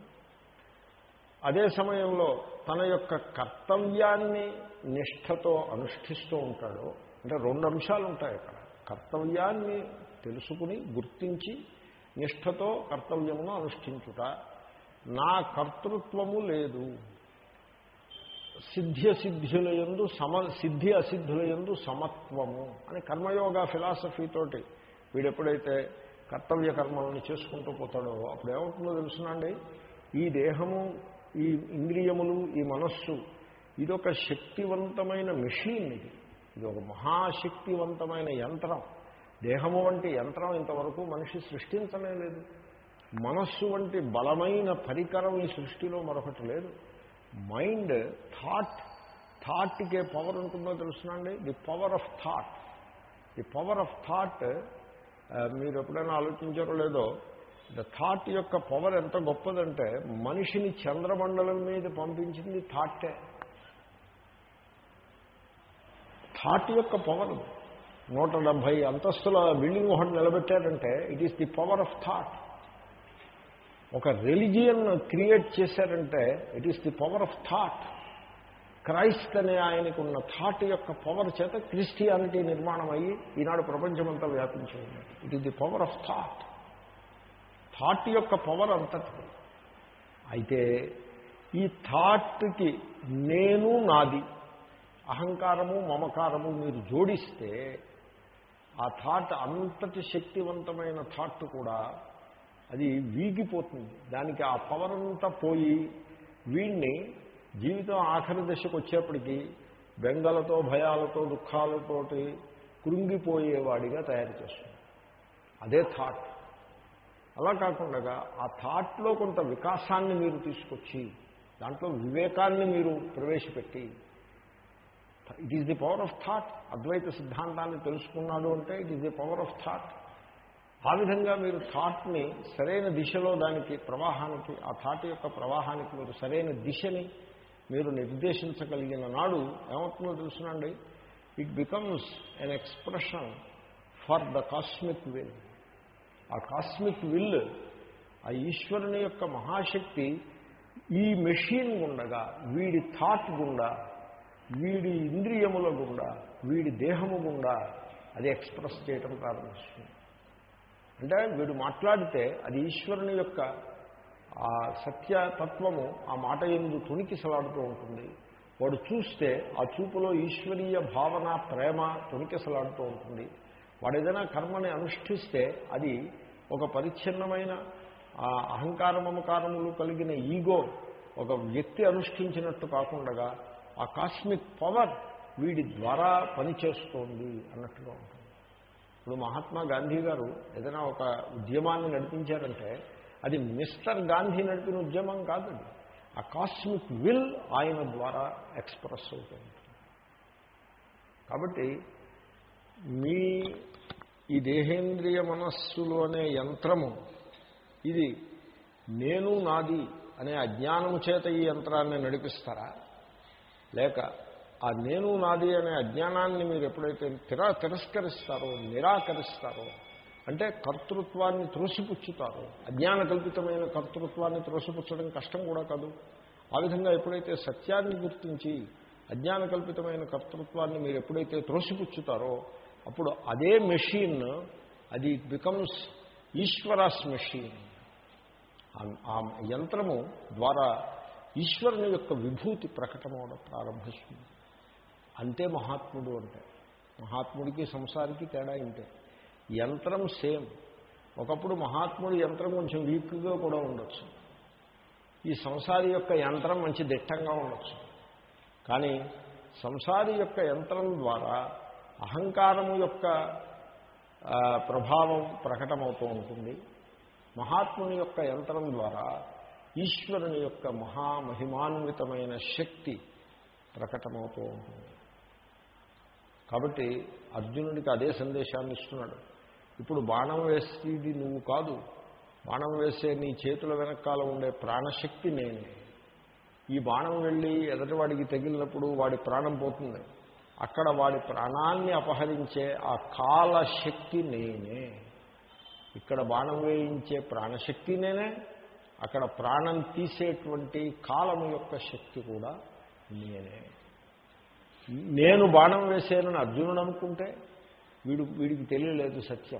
అదే సమయంలో తన యొక్క కర్తవ్యాన్ని నిష్ఠతో అనుష్ఠిస్తూ ఉంటాడో అంటే రెండు అంశాలు ఉంటాయి అక్కడ. కర్తవ్యాన్ని తెలుసుకుని గుర్తించి నిష్ఠతో కర్తవ్యమును అనుష్ఠించుట. నా కర్తృత్వము లేదు. సిద్ధ్య సిద్ధ్యుల యందు సమ సిద్ధి అసిద్ధుల యందు సమత్వము అని కర్మయోగ ఫిలాసఫీతోటి వీడు ఎప్పుడైతే కర్తవ్య కర్మలను చేసుకుంటూ పోతాడో అప్పుడు ఏమవుతుందో తెలుసునండి ఈ దేహము ఈ ఇంద్రియములు ఈ మనస్సు ఇదొక శక్తివంతమైన మెషిన్ ఇది. ఇది ఒక మహాశక్తివంతమైన యంత్రం. దేహము వంటి యంత్రం ఇంతవరకు మనిషి సృష్టించనే లేదు. మనస్సు వంటి బలమైన పరికరం ఈ సృష్టిలో మరొకటి లేదు. మైండ్ థాట్ థాట్కే పవర్ ఉంటుందో తెలుసునండి the power of thought. The power of thought మీరు ఎప్పుడైనా ఆలోచించారో లేదో ద థాట్ యొక్క పవర్ ఎంత గొప్పదంటే మనిషిని చంద్రమండలం మీద పంపించింది థాటే. థాట్ యొక్క పవర్. నూట డెబ్భై అంతస్తుల బిల్డింగ్ ఒకటి నిలబెట్టారంటే it is the power of thought ఒక రెలిజియన్ క్రియేట్ చేశారంటే it is the power of thought Christ అనే ఆయనకు ఉన్న థాట్ యొక్క పవర్ చేత క్రిస్టియానిటీ నిర్మాణం అయ్యి ఈనాడు ప్రపంచమంతా వ్యాపించి it is the power of thought thought యొక్క పవర్ అంతటి. అయితే ఈ థాట్కి నేను నాది అహంకారము మమకారము మీరు జోడిస్తే ఆ థాట్ అంతటి శక్తివంతమైన థాట్ కూడా అది వీగిపోతుంది. దానికి ఆ పవర్ అంతా పోయి వీడిని జీవితం ఆఖరి దశకు వచ్చేప్పటికీ బెంగలతో భయాలతో దుఃఖాలతోటి కృంగిపోయేవాడిగా తయారు చేస్తుంది. అదే థాట్ అలా కాకుండా ఆ థాట్లో కొంత వికాసాన్ని మీరు తీసుకొచ్చి దాంట్లో వివేకాన్ని మీరు ప్రవేశపెట్టి it is the power of thought Advaita సిద్ధాంతాన్ని తెలుసుకున్నాడు అంటే it is the power of thought ఆ విధంగా మీరు థాట్ని సరైన దిశలో దానికి ప్రవాహానికి ఆ థాట్ యొక్క ప్రవాహానికి మీరు సరైన దిశని మీరు నిర్దేశించగలిగిన నాడు ఏమవుతుందో తెలుసునండి? It becomes an expression for the cosmic will ఆ కాస్మిక్ విల్ ఆ ఈశ్వరుని యొక్క మహాశక్తి ఈ మెషిన్ గుండగా వీడి థాట్ గుండా వీడి ఇంద్రియముల గుండా వీడి దేహము గుండా అది ఎక్స్ప్రెస్ చేయటం ప్రారంభిస్తుంది. అంటే వీడు మాట్లాడితే అది ఈశ్వరుని యొక్క ఆ సత్యతత్వము ఆ మాట ఎందు తునికిసలాడుతూ ఉంటుంది. వాడు చూస్తే ఆ చూపులో ఈశ్వరీయ భావన ప్రేమ తునికిసలాడుతూ ఉంటుంది. వాడు ఏదైనా కర్మని అనుష్ఠిస్తే అది ఒక పరిచ్ఛిన్నమైన అహంకార మమకారములు కలిగిన ఈగో ఒక వ్యక్తి అనుష్ఠించినట్టు కాకుండా ఆ కాస్మిక్ పవర్ వీడి ద్వారా పనిచేస్తోంది అన్నట్టుగా ఉంటుంది. ఇప్పుడు మహాత్మా గాంధీ గారు ఏదైనా ఒక ఉద్యమాన్ని నడిపించారంటే అది మిస్టర్ గాంధీ నడిపిన ఉద్యమం కాదు ఆ కాస్మిక్ విల్ ఆయన ద్వారా ఎక్స్ప్రెస్ అవుతుంది. కాబట్టి మీ ఈ దేహేంద్రియ మనస్సులు అనే యంత్రము ఇది నేను నాది అనే అజ్ఞానము చేత ఈ యంత్రాన్ని నడిపిస్తారా? లేక ఆ నేను నాది అనే అజ్ఞానాన్ని మీరు ఎప్పుడైతే తిరా తిరస్కరిస్తారో నిరాకరిస్తారో అంటే కర్తృత్వాన్ని త్రోసిపుచ్చుతారో అజ్ఞాన కల్పితమైన కర్తృత్వాన్ని త్రోసిపుచ్చడం కష్టం కూడా కాదు. ఆ విధంగా ఎప్పుడైతే సత్యాన్ని గుర్తించి అజ్ఞాన కల్పితమైన కర్తృత్వాన్ని మీరు ఎప్పుడైతే త్రోసిపుచ్చుతారో అప్పుడు అదే మెషిన్ అది బికమ్స్ ఈశ్వరాస్ మెషిన్. ఆ యంత్రము ద్వారా ఈశ్వరుని యొక్క విభూతి ప్రకటమవడం ప్రారంభిస్తుంది. అంతే మహాత్ముడు అంటే. మహాత్ముడికి సంసారికి తేడా ఇంతే. యంత్రం సేమ్. ఒకప్పుడు మహాత్ముడి యంత్రం కొంచెం వీక్గా కూడా ఉండొచ్చు. ఈ సంసారి యొక్క యంత్రం మంచి దిట్టంగా ఉండొచ్చు. కానీ సంసారి యొక్క యంత్రం ద్వారా అహంకారము యొక్క ప్రభావం ప్రకటమవుతూ ఉంటుంది. మహాత్ముని యొక్క యంత్రం ద్వారా ఈశ్వరుని యొక్క మహామహిమాన్వితమైన శక్తి ప్రకటమవుతూ ఉంటుంది. కాబట్టి అర్జునుడికి అదే సందేశాన్ని ఇస్తున్నాడు. ఇప్పుడు బాణం వేసేది నువ్వు కాదు. బాణం వేసే నీ చేతుల వెనకాల ఉండే ప్రాణశక్తి నేనే. ఈ బాణం వెళ్ళి ఎదటివాడికి తగిలినప్పుడు వాడి ప్రాణం పోతుంది. అక్కడ వాడి ప్రాణాన్ని అపహరించే ఆ కాలశక్తి నేనే. ఇక్కడ బాణం వేయించే ప్రాణశక్తి నేనే. అక్కడ ప్రాణం తీసేటువంటి కాలం యొక్క శక్తి కూడా నేనే. నేను బాణం వేసానని అర్జునుడు అనుకుంటే వీడు వీడికి తెలియలేదు సత్యం.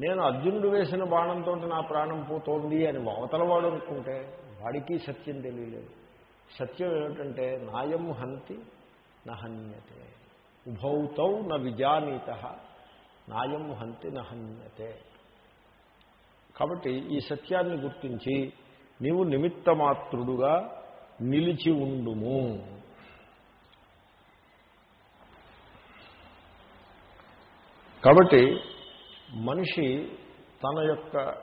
నేను అర్జునుడు వేసిన బాణంతో నా ప్రాణం పోతోంది అని అవతలవాడు అనుకుంటే వాడికి సత్యం తెలియలేదు. సత్యం ఏమిటంటే నాయం హంతి నహన్యతే. ఉభౌతౌ న విజానీత నాయం హంతి నహన్యతే. కాబట్టి ఈ సత్యాన్ని గుర్తించి నీవు నిమిత్తమాత్రుడుగా నిలిచి ఉండుము. కాబట్టి మనిషి తన యొక్క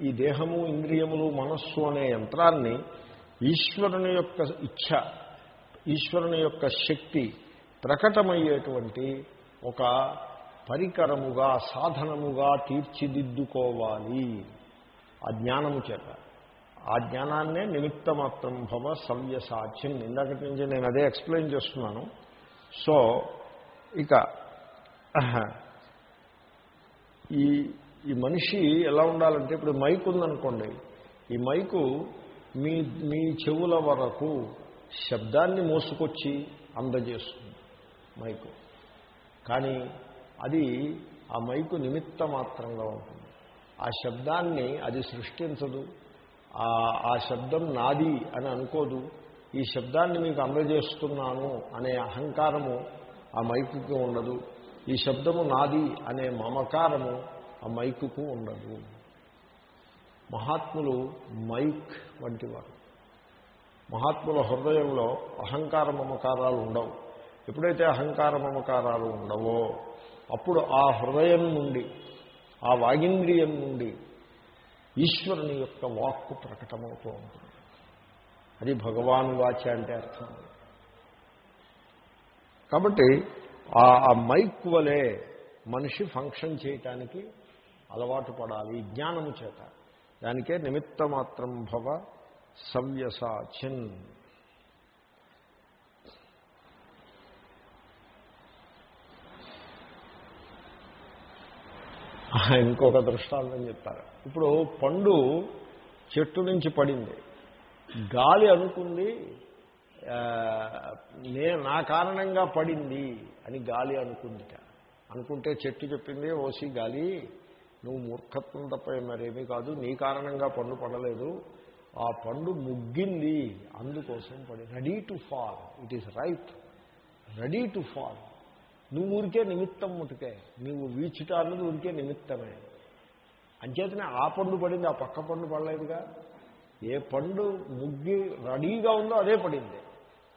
ఈ దేహము ఇంద్రియములు మనస్సు అనే యంత్రాన్ని ఈశ్వరుని యొక్క ఇచ్ఛ ఈశ్వరుని యొక్క శక్తి ప్రకటమయ్యేటువంటి ఒక పరికరముగా సాధనముగా తీర్చిదిద్దుకోవాలి. ఆ జ్ఞానము చేత. ఆ జ్ఞానాన్నే నిమిత్తమాత్రం భవ సవ్యసాధ్యం. ఇందాకటి నుంచి నేను అదే ఎక్స్ప్లెయిన్ చేస్తున్నాను. సో ఇక ఈ ఈ మనిషి ఎలా ఉండాలంటే ఇప్పుడు మైక్ ఉందనుకోండి. ఈ మైకు మీ మీ చెవుల వరకు శబ్దాన్ని మోసుకొచ్చి అందజేస్తుంది మైకు. కానీ అది ఆ మైకు నిమిత్త మాత్రంగా ఉంటుంది. ఆ శబ్దాన్ని అది సృష్టించదు. ఆ- ఆ శబ్దం నాది అని అనుకోదు. ఈ శబ్దాన్ని మీకు అందజేస్తున్నాను అనే అహంకారము ఆ మైకుకి ఉండదు. ఈ శబ్దము నాది అనే మమకారము ఆ మైకుకు ఉండదు. మహాత్ములు మైక్ వంటివారు. మహాత్ముల హృదయంలో అహంకార మమకారాలు ఉండవు. ఎప్పుడైతే అహంకార మమకారాలు ఉండవో అప్పుడు ఆ హృదయం నుండి ఆ వాగింద్రియం నుండి ఈశ్వరుని యొక్క వాక్కు ప్రకటమవుతూ ఉంటుంది. అది భగవాన్ వాచ అంటే అర్థం. కాబట్టి ఆ ఆ మైక్ వలే మనిషి ఫంక్షన్ చేయటానికి అలవాటు పడాలి జ్ఞానము చేత. దానికే నిమిత్త మాత్రం భవ సవ్యసాచిన్ ఇంకొక దృష్టాంతం చెప్తారు. ఇప్పుడు పండు చెట్టు నుంచి పడింది. గాలి అనుకుంది నే నా కారణంగా పడింది అని గాలి అనుకుందిట. అనుకుంటే చెట్టు చెప్పింది ఓసి గాలి నువ్వు మూర్ఖత్వం తప్ప మరేమీ కాదు నీ కారణంగా పండు పడలేదు. ఆ పండు ముగ్గింది అందుకోసం పడి ready to fall it is right ready to fall నువ్వు ఊరికే నిమిత్తం ముటికే నువ్వు వీచుట అన్నది ఊరికే నిమిత్తమే. అంచేతనే ఆ పండు పడింది ఆ పక్క పండు పడలేదుగా. ఏ పండు ముగ్గి రెడీగా ఉందో అదే పడింది.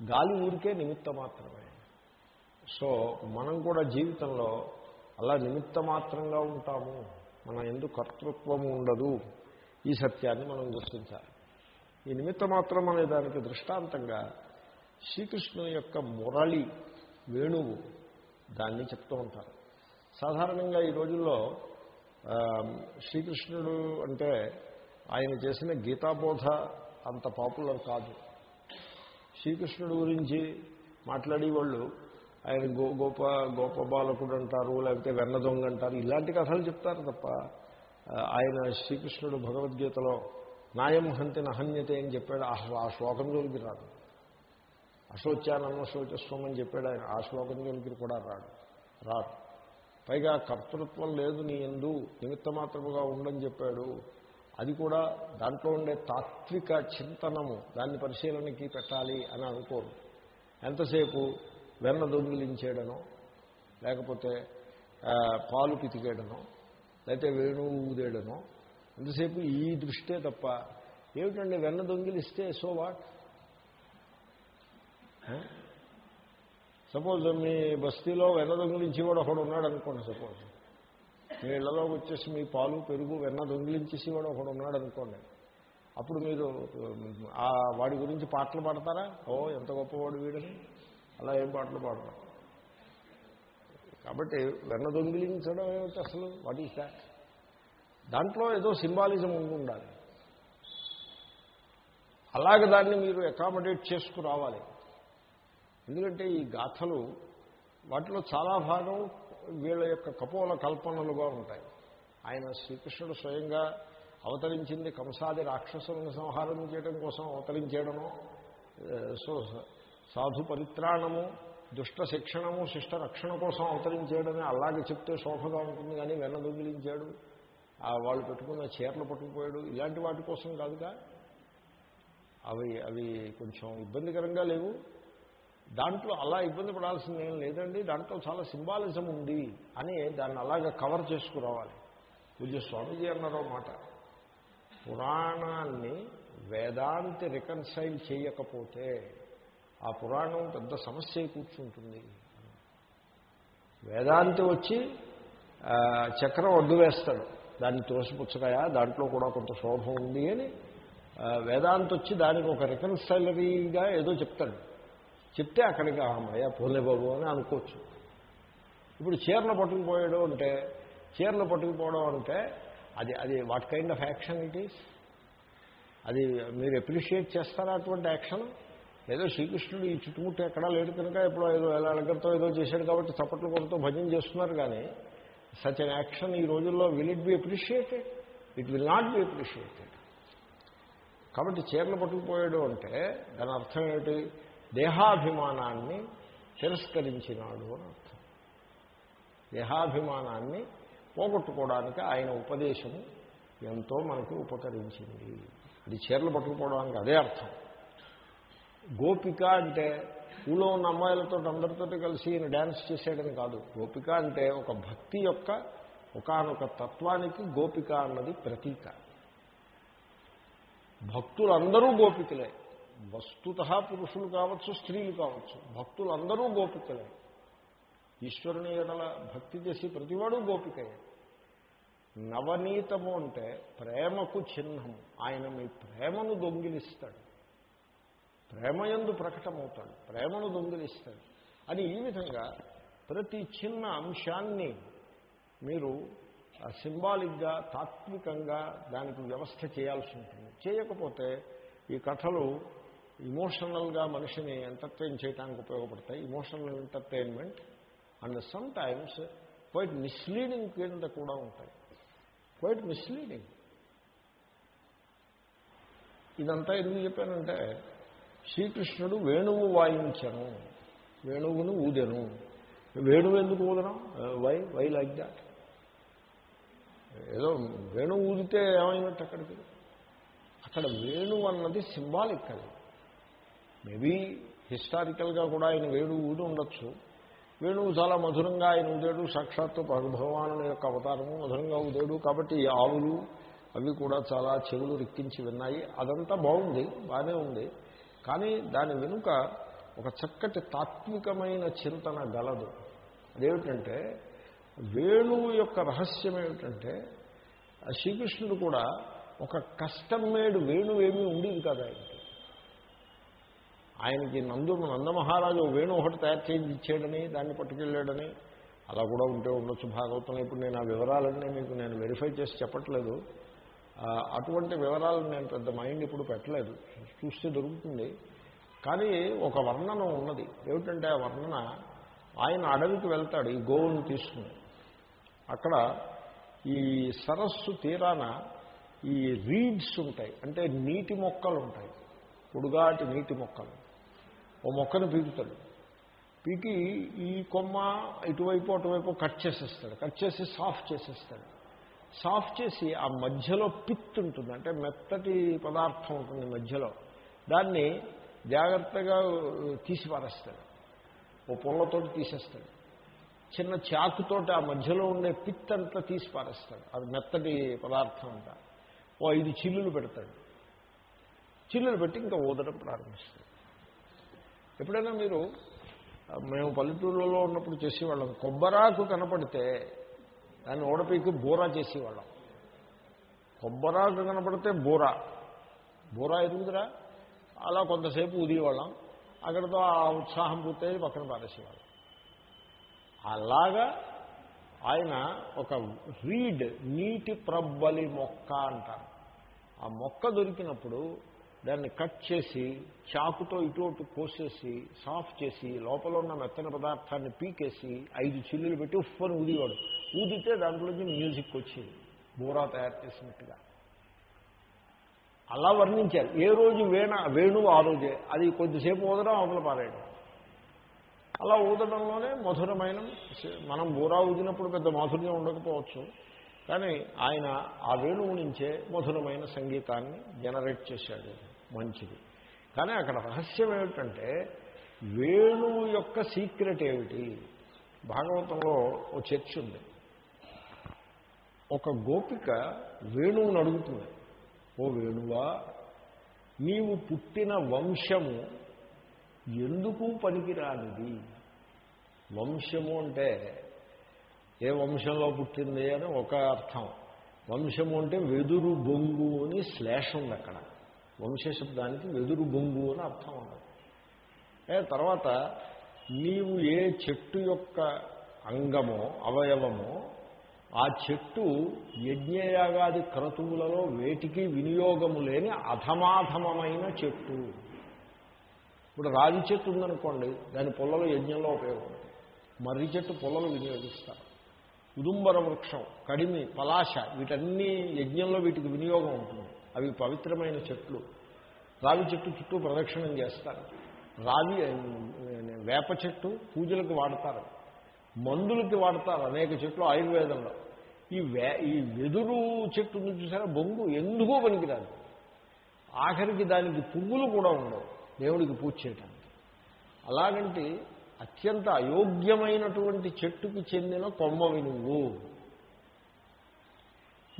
గాలి ఊరికే నిమిత్తం మాత్రమే సో మనం కూడా జీవితంలో అలా నిమిత్త మాత్రంగా ఉంటాము. మన ఎందుకు కర్తృత్వము ఉండదు. ఈ సత్యాన్ని మనం గుర్తించాలి. ఈ నిమిత్త మాత్రం అనే దానికి దృష్టాంతంగా శ్రీకృష్ణుని యొక్క మురళి వేణువు దాన్ని చెప్తూ ఉంటారు. సాధారణంగా ఈ రోజుల్లో శ్రీకృష్ణుడు అంటే ఆయన చేసిన గీతాబోధ అంత పాపులర్ కాదు. శ్రీకృష్ణుడు గురించి మాట్లాడే వాళ్ళు ఆయన గో గోప గోప బాలకుడు అంటారు లేకపోతే వెన్న దొంగ అంటారు. ఇలాంటి కథలు చెప్తారు తప్ప ఆయన శ్రీకృష్ణుడు భగవద్గీతలో నాయం హంతి నహన్యతే అని చెప్పాడు. ఆ ఆ శ్లోకం జోలికి రాదు. అశోచ్యానన్న శోచస్వం అని చెప్పాడు ఆయన. ఆ శ్లోకం జోలికి కూడా రాడు. రాడు పైగా కర్తృత్వం లేదు నీ ఎందు. నిమిత్త మాత్రముగా ఉండని చెప్పాడు. అది కూడా దాంట్లో ఉండే తాత్విక చింతనము దాన్ని పరిశీలనకి పెట్టాలి అని అనుకోరు. ఎంతసేపు వెన్న దొంగిలించేయడనో లేకపోతే పాలు పితికేయడనో లేకపోతే వేణువు ఊదేయడనో ఎంతసేపు ఈ దృష్టే తప్ప ఏమిటండి వెన్న దొంగిలిస్తే సో వాట్? సపోజ్ మీ బస్తీలో వెన్న దొంగిలించి కూడా ఒకడు ఉన్నాడు అనుకోండి సపోజ్. మీ ఇళ్ళలోకి వచ్చేసి మీ పాలు పెరుగు వెన్న దొంగిలించేసి కూడా ఒకడు ఉన్నాడు అనుకోండి. అప్పుడు మీరు ఆ వాడి గురించి పాటలు పాడతారా? ఓ ఎంత గొప్పవాడు వీడని అలా ఏం పాటలు పాడతారు కాబట్టి వెన్న దొంగిలించడం ఏమిటి అసలు? వాట్ ఈస్ దాట్ దాంట్లో ఏదో సింబాలిజం ఉండాలి. అలాగే దాన్ని మీరు అకామిడేట్ చేసుకురావాలి. ఎందుకంటే ఈ గాథలు వాటిలో చాలా భాగం వీళ్ళ యొక్క కపోల కల్పనలుగా ఉంటాయి. ఆయన శ్రీకృష్ణుడు స్వయంగా అవతరించింది కంసాది రాక్షసులను సంహారం చేయడం కోసం అవతరించేయడము సో సాధు పరిత్రాణము దుష్ట శిక్షణము శిష్ట రక్షణ కోసం అవతరించేయడమే అలాగే చెప్తే శోభగా ఉంటుంది కానీ వెన్న దొంగిలించాడు. వాళ్ళు పెట్టుకున్న చీరలు పట్టుకుపోయాడు. ఇలాంటి వాటి కోసం కాదుగా. అవి అవి కొంచెం ఇబ్బందికరంగా లేవు. దాంట్లో అలా ఇబ్బంది పడాల్సింది ఏం లేదండి. దాంట్లో చాలా సింబాలిజం ఉంది అని దాన్ని అలాగే కవర్ చేసుకురావాలి. పూజ్య స్వామీజీ అన్నారో మాట. పురాణాన్ని వేదాంతి రికన్సైల్ చేయకపోతే ఆ పురాణం పెద్ద సమస్య కూర్చుంటుంది. వేదాంతి వచ్చి చక్రం అడ్డు వేస్తాడు. దాన్ని త్రోసిపుచ్చకాయ దాంట్లో కూడా కొంత శోభ ఉంది అని వేదాంతి వచ్చి దానికి ఒక రికన్సైలరీగా ఏదో చెప్తాడు. చెప్తే అక్కడికి అమ్మయ్య పోలే బాబు అని అనుకోవచ్చు. ఇప్పుడు చీరలు పట్టుకుపోయాడు అంటే చీరలు పట్టుకుపోవడం అంటే అది అది what kind of action it is అది మీరు అప్రిషియేట్ చేస్తారా అటువంటి యాక్షన్ ఏదో శ్రీకృష్ణుడు ఈ చుట్టుముట్టు ఎక్కడా లేడు కనుక ఎప్పుడో ఏదో ఎలా అలగర్తో ఏదో చేశాడు కాబట్టి చప్పట్లు కొడుతూ భజన చేస్తున్నారు కానీ సచ్ అన్ యాక్షన్ ఈ రోజుల్లో will it be appreciated it will not be appreciated కాబట్టి చీరలు పట్టుకుపోయాడు అంటే దాని అర్థం ఏమిటి? దేహాభిమానాన్ని తిరస్కరించినాడు అని అర్థం. దేహాభిమానాన్ని పోగొట్టుకోవడానికి ఆయన ఉపదేశము ఎంతో మనకి ఉపకరించింది. అది చీరలు పట్టుకుపోవడానికి అదే అర్థం. గోపిక అంటే ఊళ్ళో ఉన్న అమ్మాయిలతో అందరితో కలిసి ఈయన డ్యాన్స్ చేసేయడం కాదు. గోపిక అంటే ఒక భక్తి యొక్క ఒకనొక తత్వానికి గోపిక అన్నది ప్రతీక. భక్తులందరూ గోపికలే. వస్తుత పురుషులు కావచ్చు స్త్రీలు కావచ్చు. భక్తులందరూ గోపికలే. ఈశ్వరుని ఎడల భక్తి చేసి ప్రతివాడు గోపికయే నవనీతము అంటే ప్రేమకు చిహ్నం. ఆయన మీ ప్రేమను దొంగిలిస్తాడు. ప్రేమయందు ప్రకటమవుతాడు. ప్రేమను దొంగిలిస్తాడు. అని ఈ విధంగా ప్రతి చిన్న అంశాన్ని మీరు సింబాలిక్గా తాత్వికంగా దానికి వ్యవస్థ చేయాల్సి ఉంటుంది. చేయకపోతే ఈ కథలు ఇమోషనల్గా మనిషిని ఎంటర్టైన్ చేయడానికి ఉపయోగపడతాయి. Emotional entertainment and sometimes quite misleading కింద కూడా ఉంటాయి. Quite misleading. ఇదంతా ఎందుకు చెప్పానంటే శ్రీకృష్ణుడు వేణువు వాయించను. వేణువును ఊదెను. వేణువు ఎందుకు ఊదనం? Why why like that. ఏదో వేణువు ఊదితే ఏమైనట్టు అక్కడికి? అక్కడ వేణువు అన్నది సింబాలిక్ అది మేబీ హిస్టారికల్గా కూడా ఆయన వేణువు ఊది ఉండొచ్చు. వేణువు చాలా మధురంగా ఆయన ఉదేడు సాక్షాత్తు భగభగవాను యొక్క అవతారము మధురంగా ఉదేడు కాబట్టి ఆవులు అవి కూడా చాలా చెవులు రిక్కించి విన్నాయి. అదంతా బాగుంది బాగానే ఉంది. కానీ దాని వెనుక ఒక చక్కటి తాత్వికమైన చింతన గలదు. అదేమిటంటే వేణువు యొక్క రహస్యం ఏమిటంటే శ్రీకృష్ణుడు కూడా ఒక కష్టం మేడ్ వేణువు ఏమీ ఉండేది కదా ఆయనకి. ఆయనకి నందు నందమహారాజు వేణు ఒకటి తయారు చేసి ఇచ్చాడని దాన్ని పట్టుకెళ్ళాడని అలా కూడా ఉంటే ఉండొచ్చు భాగవతంలో. ఇప్పుడు నేను ఆ వివరాలన్నీ మీకు నేను వెరిఫై చేసి చెప్పట్లేదు. అటువంటి వివరాలను నేను పెద్ద మైండ్ ఇప్పుడు పెట్టలేదు. చూస్తే దొరుకుతుంది. కానీ ఒక వర్ణన ఉన్నది. ఏమిటంటే ఆ వర్ణన ఆయన అడవికి వెళ్తాడు ఈ గోవును తీసుకుని. అక్కడ ఈ సరస్సు తీరాన ఈ రీడ్స్ ఉంటాయి. అంటే నీటి మొక్కలు ఉంటాయి. పొడుగాటి నీటి మొక్కలు. ఓ మొక్కను పీకుతాడు. పీకి ఈ కొమ్మ ఇటువైపు అటువైపు కట్ చేసేస్తాడు. కట్ చేసి సాఫ్ చేసేస్తాడు. సాఫ్ట్ చేసి ఆ మధ్యలో పిత్ ఉంటుంది. అంటే మెత్తటి పదార్థం ఉంటుంది మధ్యలో. దాన్ని జాగ్రత్తగా తీసి పారేస్తాడు. ఓ పొల్లతోటి తీసేస్తాడు. చిన్న చాకుతోటి ఆ మధ్యలో ఉండే పిత్ అంతా తీసి పారేస్తాడు. అది మెత్తటి పదార్థం అంతా. ఓ ఐదు చిల్లులు పెడతాడు. చిల్లులు పెట్టి ఇంకా ఊదడం ప్రారంభిస్తాడు. ఎప్పుడైనా మీరు మేము పల్లెటూళ్ళలో ఉన్నప్పుడు చేసేవాళ్ళం. కొబ్బరాకు కనపడితే దాన్ని ఓడపీకి బూరా చేసేవాళ్ళం. కొబ్బరాకు కనపడితే బూరా. బూరా ఎదుగుదరా అలా కొంతసేపు ఉదిగేవాళ్ళం అక్కడితో ఆ ఉత్సాహం పూర్తయి పక్కన పారేసేవాళ్ళం. అలాగా ఆయన ఒక రీడ్ నీటి ప్రబ్బలి మొక్క అంటారు. ఆ మొక్క దొరికినప్పుడు దాన్ని కట్ చేసి చాకుతో ఇటు అటు కోసేసి సాఫ్ చేసి లోపల ఉన్న మెత్తన పదార్థాన్ని పీకేసి ఐదు చిల్లులు పెట్టి ఉఫ్ఫని ఊదివాడు. ఊదితే దాంట్లోంచి మ్యూజిక్ వచ్చింది. బూరా తయారు చేసినట్టుగా. అలా వర్ణించారు. ఏ రోజు వేణ వేణువు ఆ రోజే. అది కొద్దిసేపు ఊదడం అవతల పారాయడం. అలా ఊదడంలోనే మధురమైన మనం బూరా ఊదినప్పుడు పెద్ద మాధుర్యం ఉండకపోవచ్చు. కానీ ఆయన ఆ వేణువు నుంచే మధురమైన సంగీతాన్ని జనరేట్ చేశాడు. మంచిది. కానీ అక్కడ రహస్యం ఏమిటంటే వేణువు యొక్క సీక్రెట్ ఏమిటి? భాగవతంలో ఓ చర్చ ఉంది. ఒక గోపిక వేణువుని అడుగుతుంది ఓ వేణువా నీవు పుట్టిన వంశము ఎందుకు పనికిరానిది? వంశము అంటే ఏ వంశంలో పుట్టింది అని ఒక అర్థం. వంశము అంటే వెదురు బొంగు అని శ్లేష ఉంది అక్కడ. వంశశబ్దానికి వెదురు బొంగు అని అర్థం ఉన్నది తర్వాత నీవు ఏ చెట్టు యొక్క అంగమో అవయవమో ఆ చెట్టు యజ్ఞయాగాది క్రతువులలో వేటికి వినియోగము లేని అధమాధమమైన చెట్టు. ఇప్పుడు రాగి చెట్టు ఉందనుకోండి దాని పొల్లలు యజ్ఞంలో ఉపయోగం మర్రి చెట్టు పొల్లలు వినియోగిస్తారు. ఉదుంబర వృక్షం కడిమి పలాశ వీటన్ని యజ్ఞంలో వీటికి వినియోగం ఉంటుంది. అవి పవిత్రమైన చెట్లు. రావి చెట్టు చుట్టూ ప్రదక్షిణం చేస్తారు. రావి వేప చెట్టు పూజలకు వాడతారు. మందులకి వాడతారు అనేక చెట్లు ఆయుర్వేదంలో. ఈ వే ఈ వెదురు చెట్టు నుంచి చూసారా? బొంగు ఎందుకో పనికిరాదు. ఆఖరికి దానికి పువ్వులు కూడా ఉండవు దేవుడికి పూజ చేయటానికి. అలాగంటే అత్యంత అయోగ్యమైనటువంటి చెట్టుకి చెందిన కొమ్మవి నువ్వు.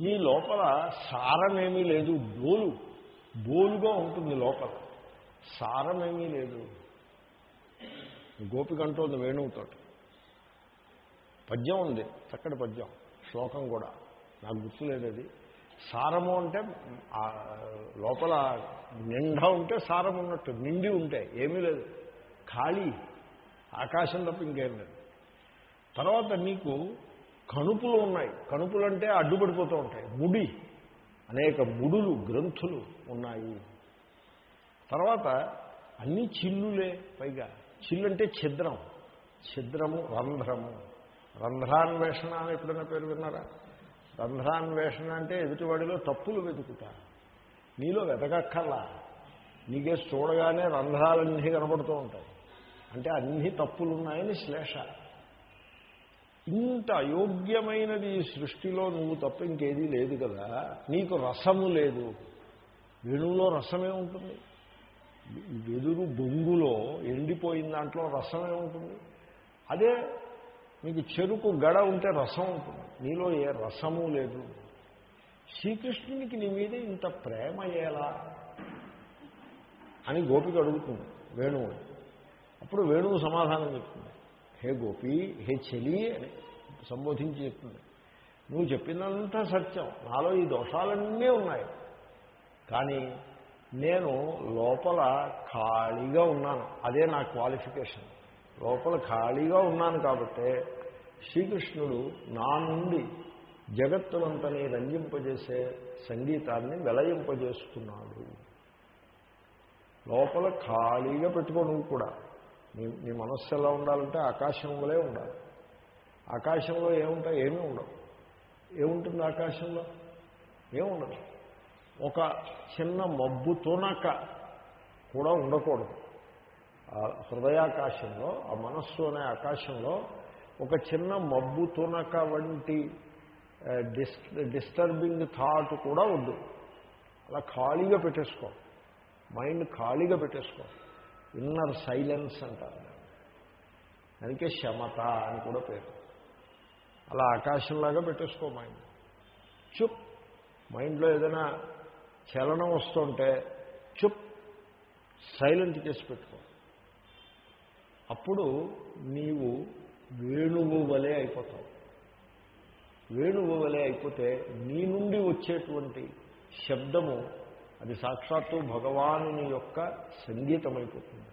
మీ లోపల సారమేమీ లేదు. బోలు బోలుగా ఉంటుంది లోపల. సారమేమీ లేదు. గోపిక అంటోంది వేణువుతోటి. పద్యం ఉంది చక్కటి పద్యం శ్లోకం కూడా. నాకు గుర్తులేదు అది. సారము అంటే లోపల నిండా ఉంటే సారం ఉన్నట్టు నిండి ఉంటే ఏమీ లేదు. ఖాళీ ఆకాశం తప్ప ఇంకేం లేదు. తర్వాత నీకు కణుపులు ఉన్నాయి. కణుపులు అంటే అడ్డుపడిపోతూ ఉంటాయి. ముడి. అనేక ముడులు గ్రంథులు ఉన్నాయి. తర్వాత అన్నీ చిల్లులే పైగా. చిల్లు అంటే ఛిద్రం. ఛిద్రము రంధ్రము. రంధ్రాన్వేషణ అని ఎప్పుడైనా పేరు విన్నారా? రంధ్రాన్వేషణ అంటే ఎదుటివాడిలో తప్పులు వెతుకుతా నీలో వెతకక్కర్లా. నీకే చూడగానే రంధ్రాలన్నీ కనబడుతూ ఉంటాయి. అంటే అన్ని తప్పులు ఉన్నాయని శ్లేష. ఇంత అయోగ్యమైనది ఈ సృష్టిలో నువ్వు తప్ప ఇంకేదీ లేదు కదా. నీకు రసము లేదు. వేణువులో రసమే ఉంటుంది. వెదురు బొంగులో ఎండిపోయిన దాంట్లో రసమే ఉంటుంది. అదే మీకు చెరుకు గడ ఉంటే రసం ఉంటుంది. నీలో ఏ రసము లేదు. శ్రీకృష్ణునికి నీ మీద ఇంత ప్రేమ ఎలా? అని గోపిక అడుగుతుంది వేణువు అప్పుడు వేణువు సమాధానం చెప్తుంది. హే గోపి హే చెలి అని సంబోధించి చెప్తుంది. నువ్వు చెప్పినంతా సత్యం. నాలో ఈ దోషాలన్నీ ఉన్నాయి. కానీ నేను లోపల ఖాళీగా ఉన్నాను. అదే నా క్వాలిఫికేషన్. లోపల ఖాళీగా ఉన్నాను కాబట్టి శ్రీకృష్ణుడు నా నుండి జగత్తులంతని రంజింపజేసే సంగీతాన్ని వెలయింపజేస్తున్నాడు. లోపల ఖాళీగా పెట్టుకో నువ్వు కూడా. నీ నీ మనస్సు ఎలా ఉండాలంటే ఆకాశంలో ఉండాలి. ఆకాశంలో ఏముంటాయి ఏమీ ఉండవు. ఏముంటుంది ఆకాశంలో? ఏముండదు. ఒక చిన్న మబ్బు తునక కూడా ఉండకూడదు. ఆ హృదయాకాశంలో ఆ మనస్సు అనే ఆకాశంలో ఒక చిన్న మబ్బు తునక వంటి డిస్ డిస్టర్బింగ్ థాట్ కూడా వద్దు. అలా ఖాళీగా పెట్టేసుకో. మైండ్ ఖాళీగా పెట్టేసుకో. ఇన్నర్ సైలెన్స్ అంటారు. అందుకే శమత అని కూడా పేరు. అలా ఆకాశంలాగా పెట్టేసుకో మైండ్. చుప్. మైండ్లో ఏదైనా చలనం వస్తుంటే చుప్. సైలెంట్ చేసి పెట్టుకో. అప్పుడు నీవు వేణువు వలె అయిపోతావు. వేణువు వలె అయిపోతే నీ నుండి వచ్చేటువంటి శబ్దము అది సాక్షాత్తు భగవానుని యొక్క సంగీతమైపోతుంది.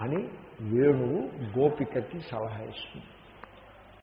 అని వేణువు గోపికకి సలహా ఇస్తుంది.